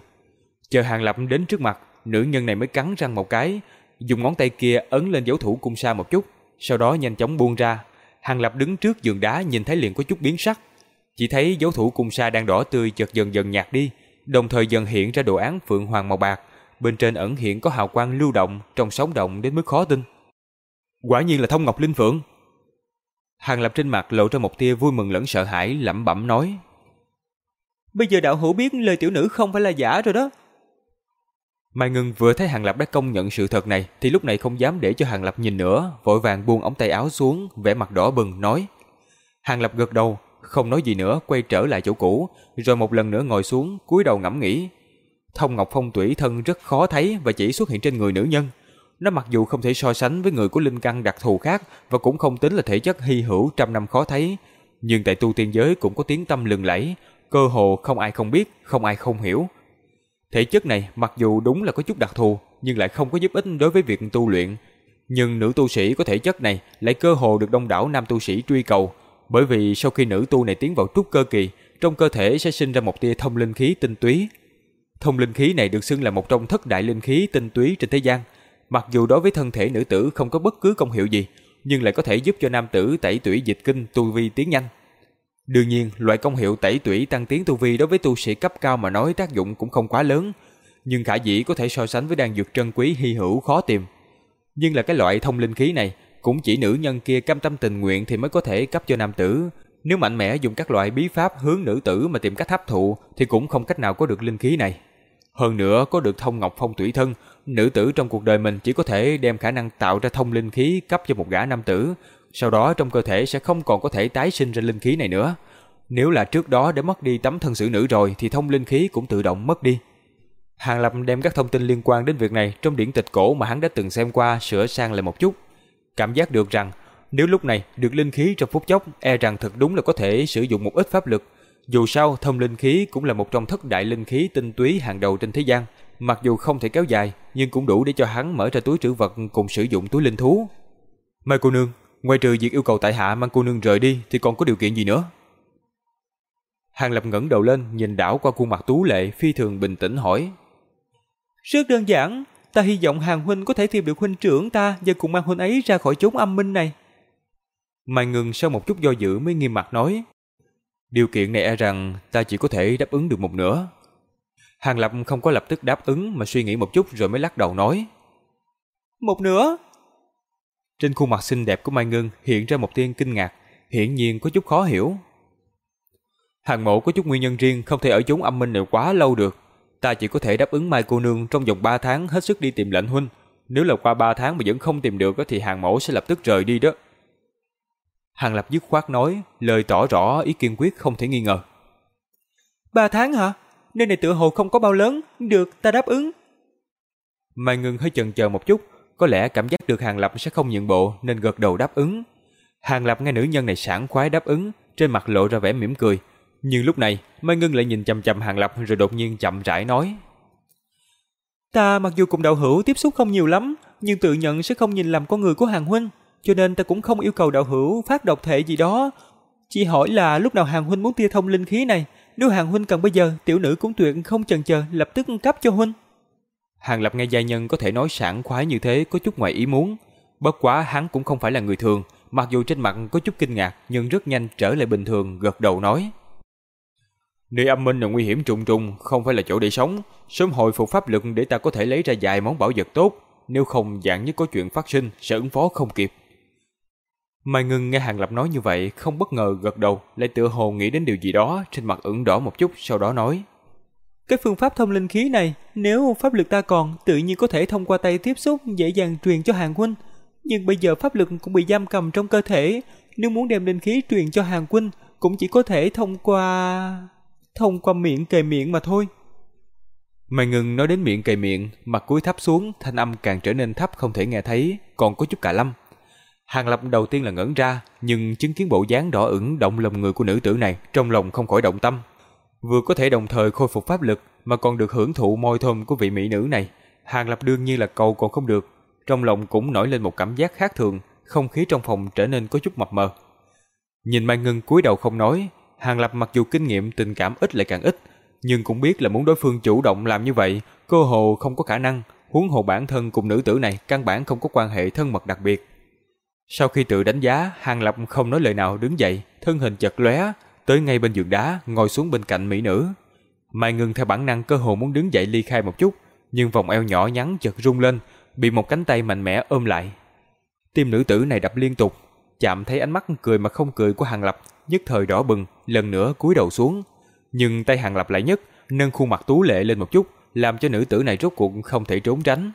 Chờ Hàng Lập đến trước mặt, nữ nhân này mới cắn răng một cái, dùng ngón tay kia ấn lên dấu thủ cung sa một chút, sau đó nhanh chóng buông ra. Hàng Lập đứng trước giường đá nhìn thấy liền có chút biến sắc. Chỉ thấy dấu thủ cung sa đang đỏ tươi chợt dần dần nhạt đi, đồng thời dần hiện ra đồ án phượng hoàng màu bạc, bên trên ẩn hiện có hào quang lưu động, trong sóng động đến mức khó tin. Quả nhiên là thông ngọc linh phượng. Hàng Lập trên mặt lộ ra một tia vui mừng lẫn sợ hãi, lẩm bẩm nói: Bây giờ đạo hữu biết lời tiểu nữ không phải là giả rồi đó. Mai Ngân vừa thấy Hàng Lập đã công nhận sự thật này thì lúc này không dám để cho Hàng Lập nhìn nữa, vội vàng buông ống tay áo xuống, vẻ mặt đỏ bừng nói. Hàng Lập gật đầu, không nói gì nữa, quay trở lại chỗ cũ, rồi một lần nữa ngồi xuống, cúi đầu ngẫm nghĩ. Thông Ngọc Phong Tủy thân rất khó thấy và chỉ xuất hiện trên người nữ nhân. Nó mặc dù không thể so sánh với người của linh căn đặc thù khác và cũng không tính là thể chất hy hữu trăm năm khó thấy, nhưng tại tu tiên giới cũng có tiếng tâm lừng lẫy, cơ hồ không ai không biết, không ai không hiểu. Thể chất này mặc dù đúng là có chút đặc thù, nhưng lại không có giúp ích đối với việc tu luyện. Nhưng nữ tu sĩ có thể chất này lại cơ hồ được đông đảo nam tu sĩ truy cầu, bởi vì sau khi nữ tu này tiến vào trúc cơ kỳ, trong cơ thể sẽ sinh ra một tia thông linh khí tinh túy. Thông linh khí này được xưng là một trong thất đại linh khí tinh túy trên thế gian. Mặc dù đối với thân thể nữ tử không có bất cứ công hiệu gì, nhưng lại có thể giúp cho nam tử tẩy tủy dịch kinh tu vi tiến nhanh. Đương nhiên, loại công hiệu tẩy tủy tăng tiến tu vi đối với tu sĩ cấp cao mà nói tác dụng cũng không quá lớn, nhưng khả dĩ có thể so sánh với đan dược trân quý hy hữu khó tìm. Nhưng là cái loại thông linh khí này, cũng chỉ nữ nhân kia cam tâm tình nguyện thì mới có thể cấp cho nam tử. Nếu mạnh mẽ dùng các loại bí pháp hướng nữ tử mà tìm cách hấp thụ thì cũng không cách nào có được linh khí này. Hơn nữa có được thông ngọc phong tủy thân, nữ tử trong cuộc đời mình chỉ có thể đem khả năng tạo ra thông linh khí cấp cho một gã nam tử, sau đó trong cơ thể sẽ không còn có thể tái sinh ra linh khí này nữa. Nếu là trước đó đã mất đi tấm thân xử nữ rồi thì thông linh khí cũng tự động mất đi. Hàng Lập đem các thông tin liên quan đến việc này trong điển tịch cổ mà hắn đã từng xem qua sửa sang lại một chút. Cảm giác được rằng nếu lúc này được linh khí trong phút chốc e rằng thật đúng là có thể sử dụng một ít pháp lực. Dù sao thông linh khí cũng là một trong thất đại linh khí tinh túy hàng đầu trên thế gian. Mặc dù không thể kéo dài nhưng cũng đủ để cho hắn mở ra túi trữ vật cùng sử dụng túi linh thú. mời cô nương, Ngoài trừ việc yêu cầu tại hạ mang cô nương rời đi thì còn có điều kiện gì nữa? Hàng Lập ngẩng đầu lên nhìn đảo qua khuôn mặt tú lệ phi thường bình tĩnh hỏi. Rất đơn giản, ta hy vọng Hàng Huynh có thể tìm được huynh trưởng ta và cùng mang huynh ấy ra khỏi chốn âm minh này. Mai ngừng sau một chút do dự mới nghiêm mặt nói. Điều kiện này e rằng ta chỉ có thể đáp ứng được một nửa. Hàng Lập không có lập tức đáp ứng mà suy nghĩ một chút rồi mới lắc đầu nói. Một nửa? Trên khuôn mặt xinh đẹp của Mai Ngân hiện ra một tia kinh ngạc, hiển nhiên có chút khó hiểu. Hàng mộ có chút nguyên nhân riêng không thể ở chốn âm minh này quá lâu được. Ta chỉ có thể đáp ứng Mai cô nương trong vòng 3 tháng hết sức đi tìm lệnh huynh. Nếu là qua 3 tháng mà vẫn không tìm được thì hàng mẫu sẽ lập tức rời đi đó. Hàng lập dứt khoát nói, lời tỏ rõ ý kiên quyết không thể nghi ngờ. 3 tháng hả? Nơi này tựa hồ không có bao lớn, được ta đáp ứng. Mai Ngân hơi chần chờ một chút, có lẽ cảm giác được Hàng Lập sẽ không nhượng bộ nên gật đầu đáp ứng. Hàng Lập nghe nữ nhân này sảng khoái đáp ứng, trên mặt lộ ra vẻ mỉm cười. Nhưng lúc này, Mai Ngân lại nhìn chầm chầm Hàng Lập rồi đột nhiên chậm rãi nói. Ta mặc dù cùng đạo hữu tiếp xúc không nhiều lắm, nhưng tự nhận sẽ không nhìn làm con người của Hàng Huynh, cho nên ta cũng không yêu cầu đạo hữu phát độc thể gì đó. Chỉ hỏi là lúc nào Hàng Huynh muốn tia thông linh khí này, nếu Hàng Huynh cần bây giờ, tiểu nữ cũng tuyệt không chần chờ lập tức cấp cho Huynh. Hàng Lập nghe gia nhân có thể nói sảng khoái như thế có chút ngoài ý muốn. Bất quá hắn cũng không phải là người thường, mặc dù trên mặt có chút kinh ngạc nhưng rất nhanh trở lại bình thường gật đầu nói. Nơi âm minh là nguy hiểm trùng trùng, không phải là chỗ để sống. Sớm hồi phục pháp lực để ta có thể lấy ra vài món bảo vật tốt. Nếu không dạng nhất có chuyện phát sinh, sẽ ứng phó không kịp. Mai Ngưng nghe Hàng Lập nói như vậy, không bất ngờ gật đầu, lại tựa hồ nghĩ đến điều gì đó, trên mặt ửng đỏ một chút, sau đó nói. Cái phương pháp thông linh khí này, nếu pháp lực ta còn, tự nhiên có thể thông qua tay tiếp xúc dễ dàng truyền cho hàng huynh. Nhưng bây giờ pháp lực cũng bị giam cầm trong cơ thể, nếu muốn đem linh khí truyền cho hàng huynh, cũng chỉ có thể thông qua... thông qua miệng kề miệng mà thôi. Mày ngừng nói đến miệng kề miệng, mặt cúi thấp xuống, thanh âm càng trở nên thấp không thể nghe thấy, còn có chút cả lâm. Hàng Lập đầu tiên là ngẩn ra, nhưng chứng kiến bộ dáng đỏ ửng động lòng người của nữ tử này, trong lòng không khỏi động tâm, vừa có thể đồng thời khôi phục pháp lực mà còn được hưởng thụ môi thơm của vị mỹ nữ này. Hàng Lập đương nhiên là cầu còn không được, trong lòng cũng nổi lên một cảm giác khác thường, không khí trong phòng trở nên có chút mập mờ. Nhìn Mai Ngân cúi đầu không nói, Hàng Lập mặc dù kinh nghiệm tình cảm ít lại càng ít, nhưng cũng biết là muốn đối phương chủ động làm như vậy, cơ hồ không có khả năng, huống hồ bản thân cùng nữ tử này căn bản không có quan hệ thân mật đặc biệt. Sau khi tự đánh giá, Hàng Lập không nói lời nào đứng dậy, thân hình chật lóe, tới ngay bên giường đá, ngồi xuống bên cạnh mỹ nữ. Mai Ngân theo bản năng cơ hồ muốn đứng dậy ly khai một chút, nhưng vòng eo nhỏ nhắn chợt rung lên, bị một cánh tay mạnh mẽ ôm lại. Tim nữ tử này đập liên tục, chạm thấy ánh mắt cười mà không cười của Hàng Lập, nhất thời đỏ bừng, lần nữa cúi đầu xuống. Nhưng tay Hàng Lập lại nhất, nâng khuôn mặt tú lệ lên một chút, làm cho nữ tử này rốt cuộc không thể trốn tránh.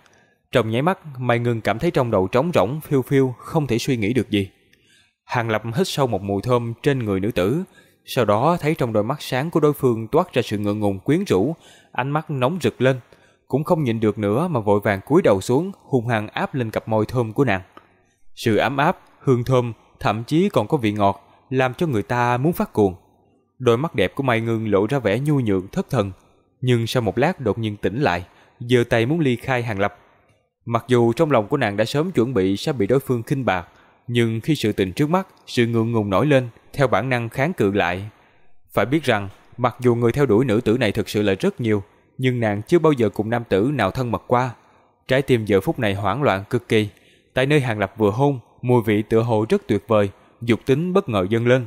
Trong nháy mắt, Mai Ngân cảm thấy trong đầu trống rỗng, phiêu phiêu, không thể suy nghĩ được gì. Hàng Lập hít sâu một mùi thơm trên người nữ tử, sau đó thấy trong đôi mắt sáng của đối phương toát ra sự ngượng ngùng quyến rũ, ánh mắt nóng rực lên, cũng không nhịn được nữa mà vội vàng cúi đầu xuống, hung hăng áp lên cặp môi thơm của nàng. Sự ấm áp, hương thơm, thậm chí còn có vị ngọt, làm cho người ta muốn phát cuồng. Đôi mắt đẹp của Mai Ngưng lộ ra vẻ nhu nhược thất thần, nhưng sau một lát đột nhiên tỉnh lại, giơ tay muốn ly khai Hàng Lập. Mặc dù trong lòng của nàng đã sớm chuẩn bị sẽ bị đối phương khinh bạc, nhưng khi sự tình trước mắt, sự ngượng ngùng nổi lên, theo bản năng kháng cự lại. Phải biết rằng, mặc dù người theo đuổi nữ tử này thực sự là rất nhiều, nhưng nàng chưa bao giờ cùng nam tử nào thân mật qua. Trái tim giờ phút này hoảng loạn cực kỳ. Tại nơi Hàng Lập vừa hôn, mùi vị tựa hồ rất tuyệt vời, dục tính bất ngờ dâng lên.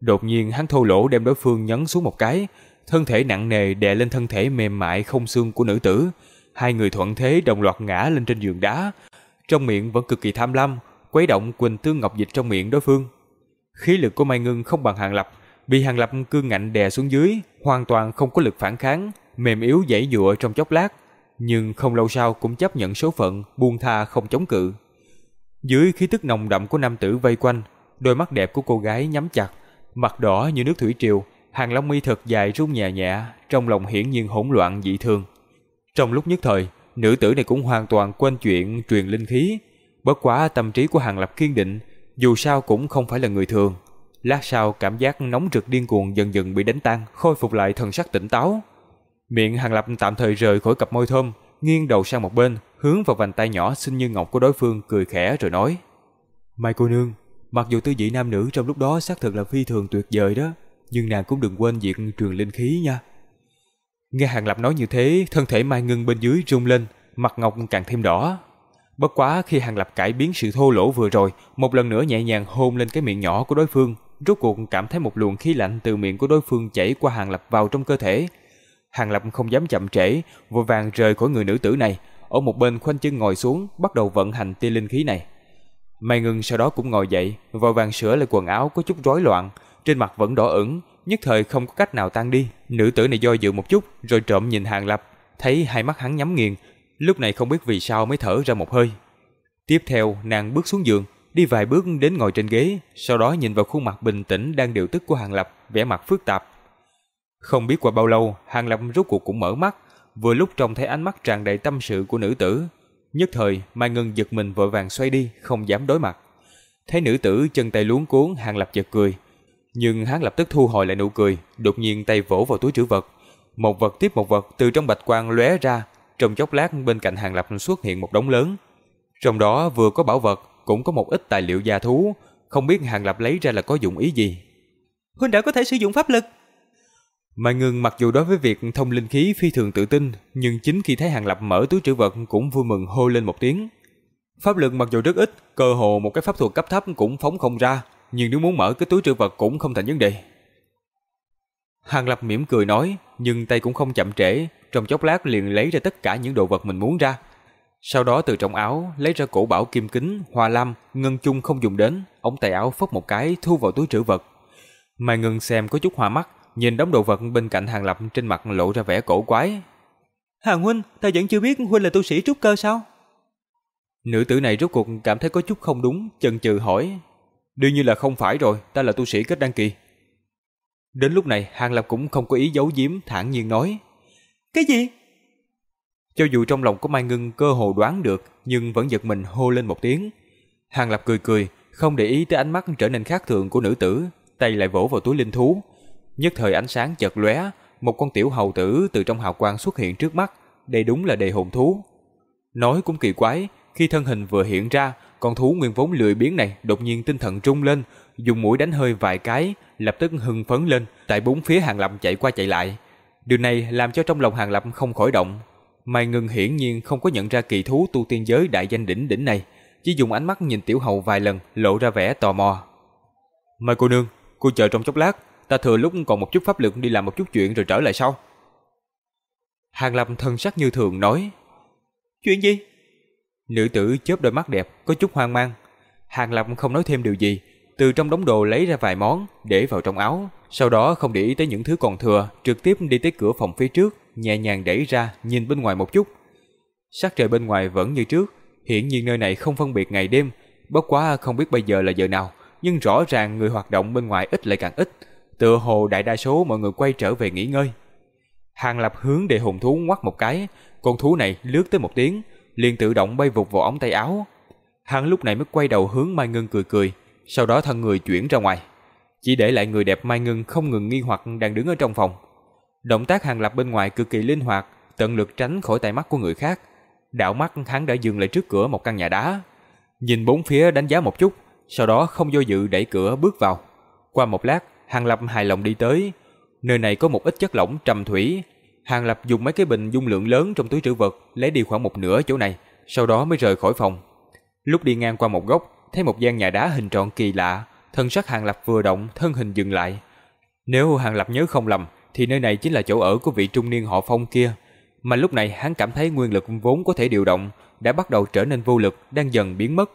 Đột nhiên hắn thô lỗ đem đối phương nhấn xuống một cái, thân thể nặng nề đè lên thân thể mềm mại không xương của nữ tử. Hai người thuận thế đồng loạt ngã lên trên giường đá. Trong miệng vẫn cực kỳ tham lam, quấy động quỳnh tương ngọc dịch trong miệng đối phương. Khí lực của Mai Ngưng không bằng Hàng Lập, bị Hàng Lập cương ngạnh đè xuống dưới, hoàn toàn không có lực phản kháng, mềm yếu dãy dụa trong chốc lát, nhưng không lâu sau cũng chấp nhận số phận, buông tha không chống cự. Dưới khí tức nồng đậm của nam tử vây quanh, đôi mắt đẹp của cô gái nhắm chặt, mặt đỏ như nước thủy triều, hàng lông mi thật dài rung nhẹ nhẹ, trong lòng hiển nhiên hỗn loạn dị thường. Trong lúc nhất thời, nữ tử này cũng hoàn toàn quên chuyện truyền linh khí, bất quá tâm trí của Hàng Lập kiên định, dù sao cũng không phải là người thường. Lát sau cảm giác nóng rực điên cuồng dần dần bị đánh tan, khôi phục lại thần sắc tỉnh táo. Miệng Hàng Lập tạm thời rời khỏi cặp môi thơm, nghiêng đầu sang một bên, hướng vào vành tay nhỏ xinh như ngọc của đối phương cười khẽ rồi nói: "Mai cô nương, mặc dù tư vị nam nữ trong lúc đó xác thực là phi thường tuyệt vời đó, nhưng nàng cũng đừng quên việc truyền linh khí nha." Nghe Hàng Lập nói như thế, thân thể Mai Ngân bên dưới rung lên, mặt ngọc càng thêm đỏ. Bất quá khi Hàng Lập cải biến sự thô lỗ vừa rồi, một lần nữa nhẹ nhàng hôn lên cái miệng nhỏ của đối phương, rốt cuộc cảm thấy một luồng khí lạnh từ miệng của đối phương chảy qua Hàng Lập vào trong cơ thể, Hàng Lập không dám chậm trễ, vội vàng rời khỏi người nữ tử này, ở một bên khoanh chân ngồi xuống, bắt đầu vận hành tia linh khí này. Mai Ngưng sau đó cũng ngồi dậy, vội vàng sửa lại quần áo có chút rối loạn, trên mặt vẫn đỏ ửng, nhất thời không có cách nào tan đi. Nữ tử này do dự một chút, rồi trộm nhìn Hàng Lập, thấy hai mắt hắn nhắm nghiền, lúc này không biết vì sao mới thở ra một hơi. Tiếp theo, nàng bước xuống giường, đi vài bước đến ngồi trên ghế, sau đó nhìn vào khuôn mặt bình tĩnh đang điều tức của Hàng Lập, vẻ mặt phức tạp, không biết qua bao lâu, Hàng Lập rốt cuộc cũng mở mắt, vừa lúc trông thấy ánh mắt tràn đầy tâm sự của nữ tử. Nhất thời, Mai Ngân giật mình vội vàng xoay đi, không dám đối mặt. Thấy nữ tử chân tay luống cuốn, Hàng Lập chợt cười. Nhưng hắn lập tức thu hồi lại nụ cười, đột nhiên tay vỗ vào túi trữ vật. Một vật tiếp một vật từ trong bạch quang lóe ra, trong chốc lát bên cạnh Hàng Lập xuất hiện một đống lớn. Trong đó vừa có bảo vật, cũng có một ít tài liệu gia thú, không biết Hàng Lập lấy ra là có dụng ý gì. Huynh đã có thể sử dụng pháp lực. Mai Ngưng mặc dù đối với việc thông linh khí phi thường tự tin, nhưng chính khi thấy Hàng Lập mở túi trữ vật cũng vui mừng hô lên một tiếng. Pháp lực mặc dù rất ít, cơ hồ một cái pháp thuật cấp thấp cũng phóng không ra, nhưng nếu muốn mở cái túi trữ vật cũng không thành vấn đề. Hàng Lập mỉm cười nói, nhưng tay cũng không chậm trễ, trong chốc lát liền lấy ra tất cả những đồ vật mình muốn ra. Sau đó từ trong áo lấy ra cổ bảo kim kính, hoa lam, ngân chung không dùng đến, ống tay áo phất một cái thu vào túi trữ vật. Mai Ngân xem có chút hoa mắt, Nhìn đống đồ vật bên cạnh Hàng Lập trên mặt lộ ra vẻ cổ quái. Hàng huynh, ta vẫn chưa biết huynh là tu sĩ trúc cơ sao? Nữ tử này rốt cuộc cảm thấy có chút không đúng, chần chừ hỏi. Đương nhiên là không phải rồi, ta là tu sĩ kết đăng kỳ. Đến lúc này, Hàng Lập cũng không có ý giấu giếm, thản nhiên nói. Cái gì? Cho dù trong lòng có Mai Ngân cơ hồ đoán được, nhưng vẫn giật mình hô lên một tiếng. Hàng Lập cười cười, không để ý tới ánh mắt trở nên khác thường của nữ tử, tay lại vỗ vào túi linh thú, Nhất thời ánh sáng chợt lóe, một con tiểu hầu tử từ trong hào quang xuất hiện trước mắt, đây đúng là đề hồn thú. Nói cũng kỳ quái, khi thân hình vừa hiện ra, con thú nguyên vốn lười biếng này đột nhiên tinh thần trung lên, dùng mũi đánh hơi vài cái, lập tức hưng phấn lên, tại bốn phía Hàng Lập chạy qua chạy lại. Điều này làm cho trong lòng Hàng Lập không khỏi động. Mai Ngân hiển nhiên không có nhận ra kỳ thú tu tiên giới đại danh đỉnh đỉnh này, chỉ dùng ánh mắt nhìn tiểu hầu vài lần, lộ ra vẻ tò mò. Mời cô nương, cô chờ trong chốc lát, ta thừa lúc còn một chút pháp lực đi làm một chút chuyện rồi trở lại sau. Hàng Lập thân sắc như thường nói. Chuyện gì? Nữ tử chớp đôi mắt đẹp, có chút hoang mang. Hàng Lập không nói thêm điều gì, từ trong đống đồ lấy ra vài món, để vào trong áo. Sau đó không để ý tới những thứ còn thừa, trực tiếp đi tới cửa phòng phía trước, nhẹ nhàng đẩy ra, nhìn bên ngoài một chút. Sắc trời bên ngoài vẫn như trước, hiển nhiên nơi này không phân biệt ngày đêm, bất quá không biết bây giờ là giờ nào, nhưng rõ ràng người hoạt động bên ngoài ít lại càng ít, tựa hồ đại đa số mọi người quay trở về nghỉ ngơi. Hàng Lập hướng để hồn thú ngoắt một cái, con thú này lướt tới một tiếng, liền tự động bay vụt vào ống tay áo. Hắn lúc này mới quay đầu hướng Mai Ngân cười cười, sau đó thân người chuyển ra ngoài. Chỉ để lại người đẹp Mai Ngân không ngừng nghi hoặc đang đứng ở trong phòng. Động tác Hàng Lập bên ngoài cực kỳ linh hoạt, tận lực tránh khỏi tay mắt của người khác. Đạo mắt hắn đã dừng lại trước cửa một căn nhà đá. Nhìn bốn phía đánh giá một chút, sau đó không do dự đẩy cửa bước vào. Qua một lát, Hàng Lập hài lòng đi tới. Nơi này có một ít chất lỏng trầm thủy. Hàng Lập dùng mấy cái bình dung lượng lớn trong túi trữ vật lấy đi khoảng một nửa chỗ này, sau đó mới rời khỏi phòng. Lúc đi ngang qua một góc, thấy một gian nhà đá hình tròn kỳ lạ, thân sắc Hàng Lập vừa động, thân hình dừng lại. Nếu Hàng Lập nhớ không lầm, thì nơi này chính là chỗ ở của vị trung niên họ Phong kia. Mà lúc này hắn cảm thấy nguyên lực vốn có thể điều động đã bắt đầu trở nên vô lực, đang dần biến mất.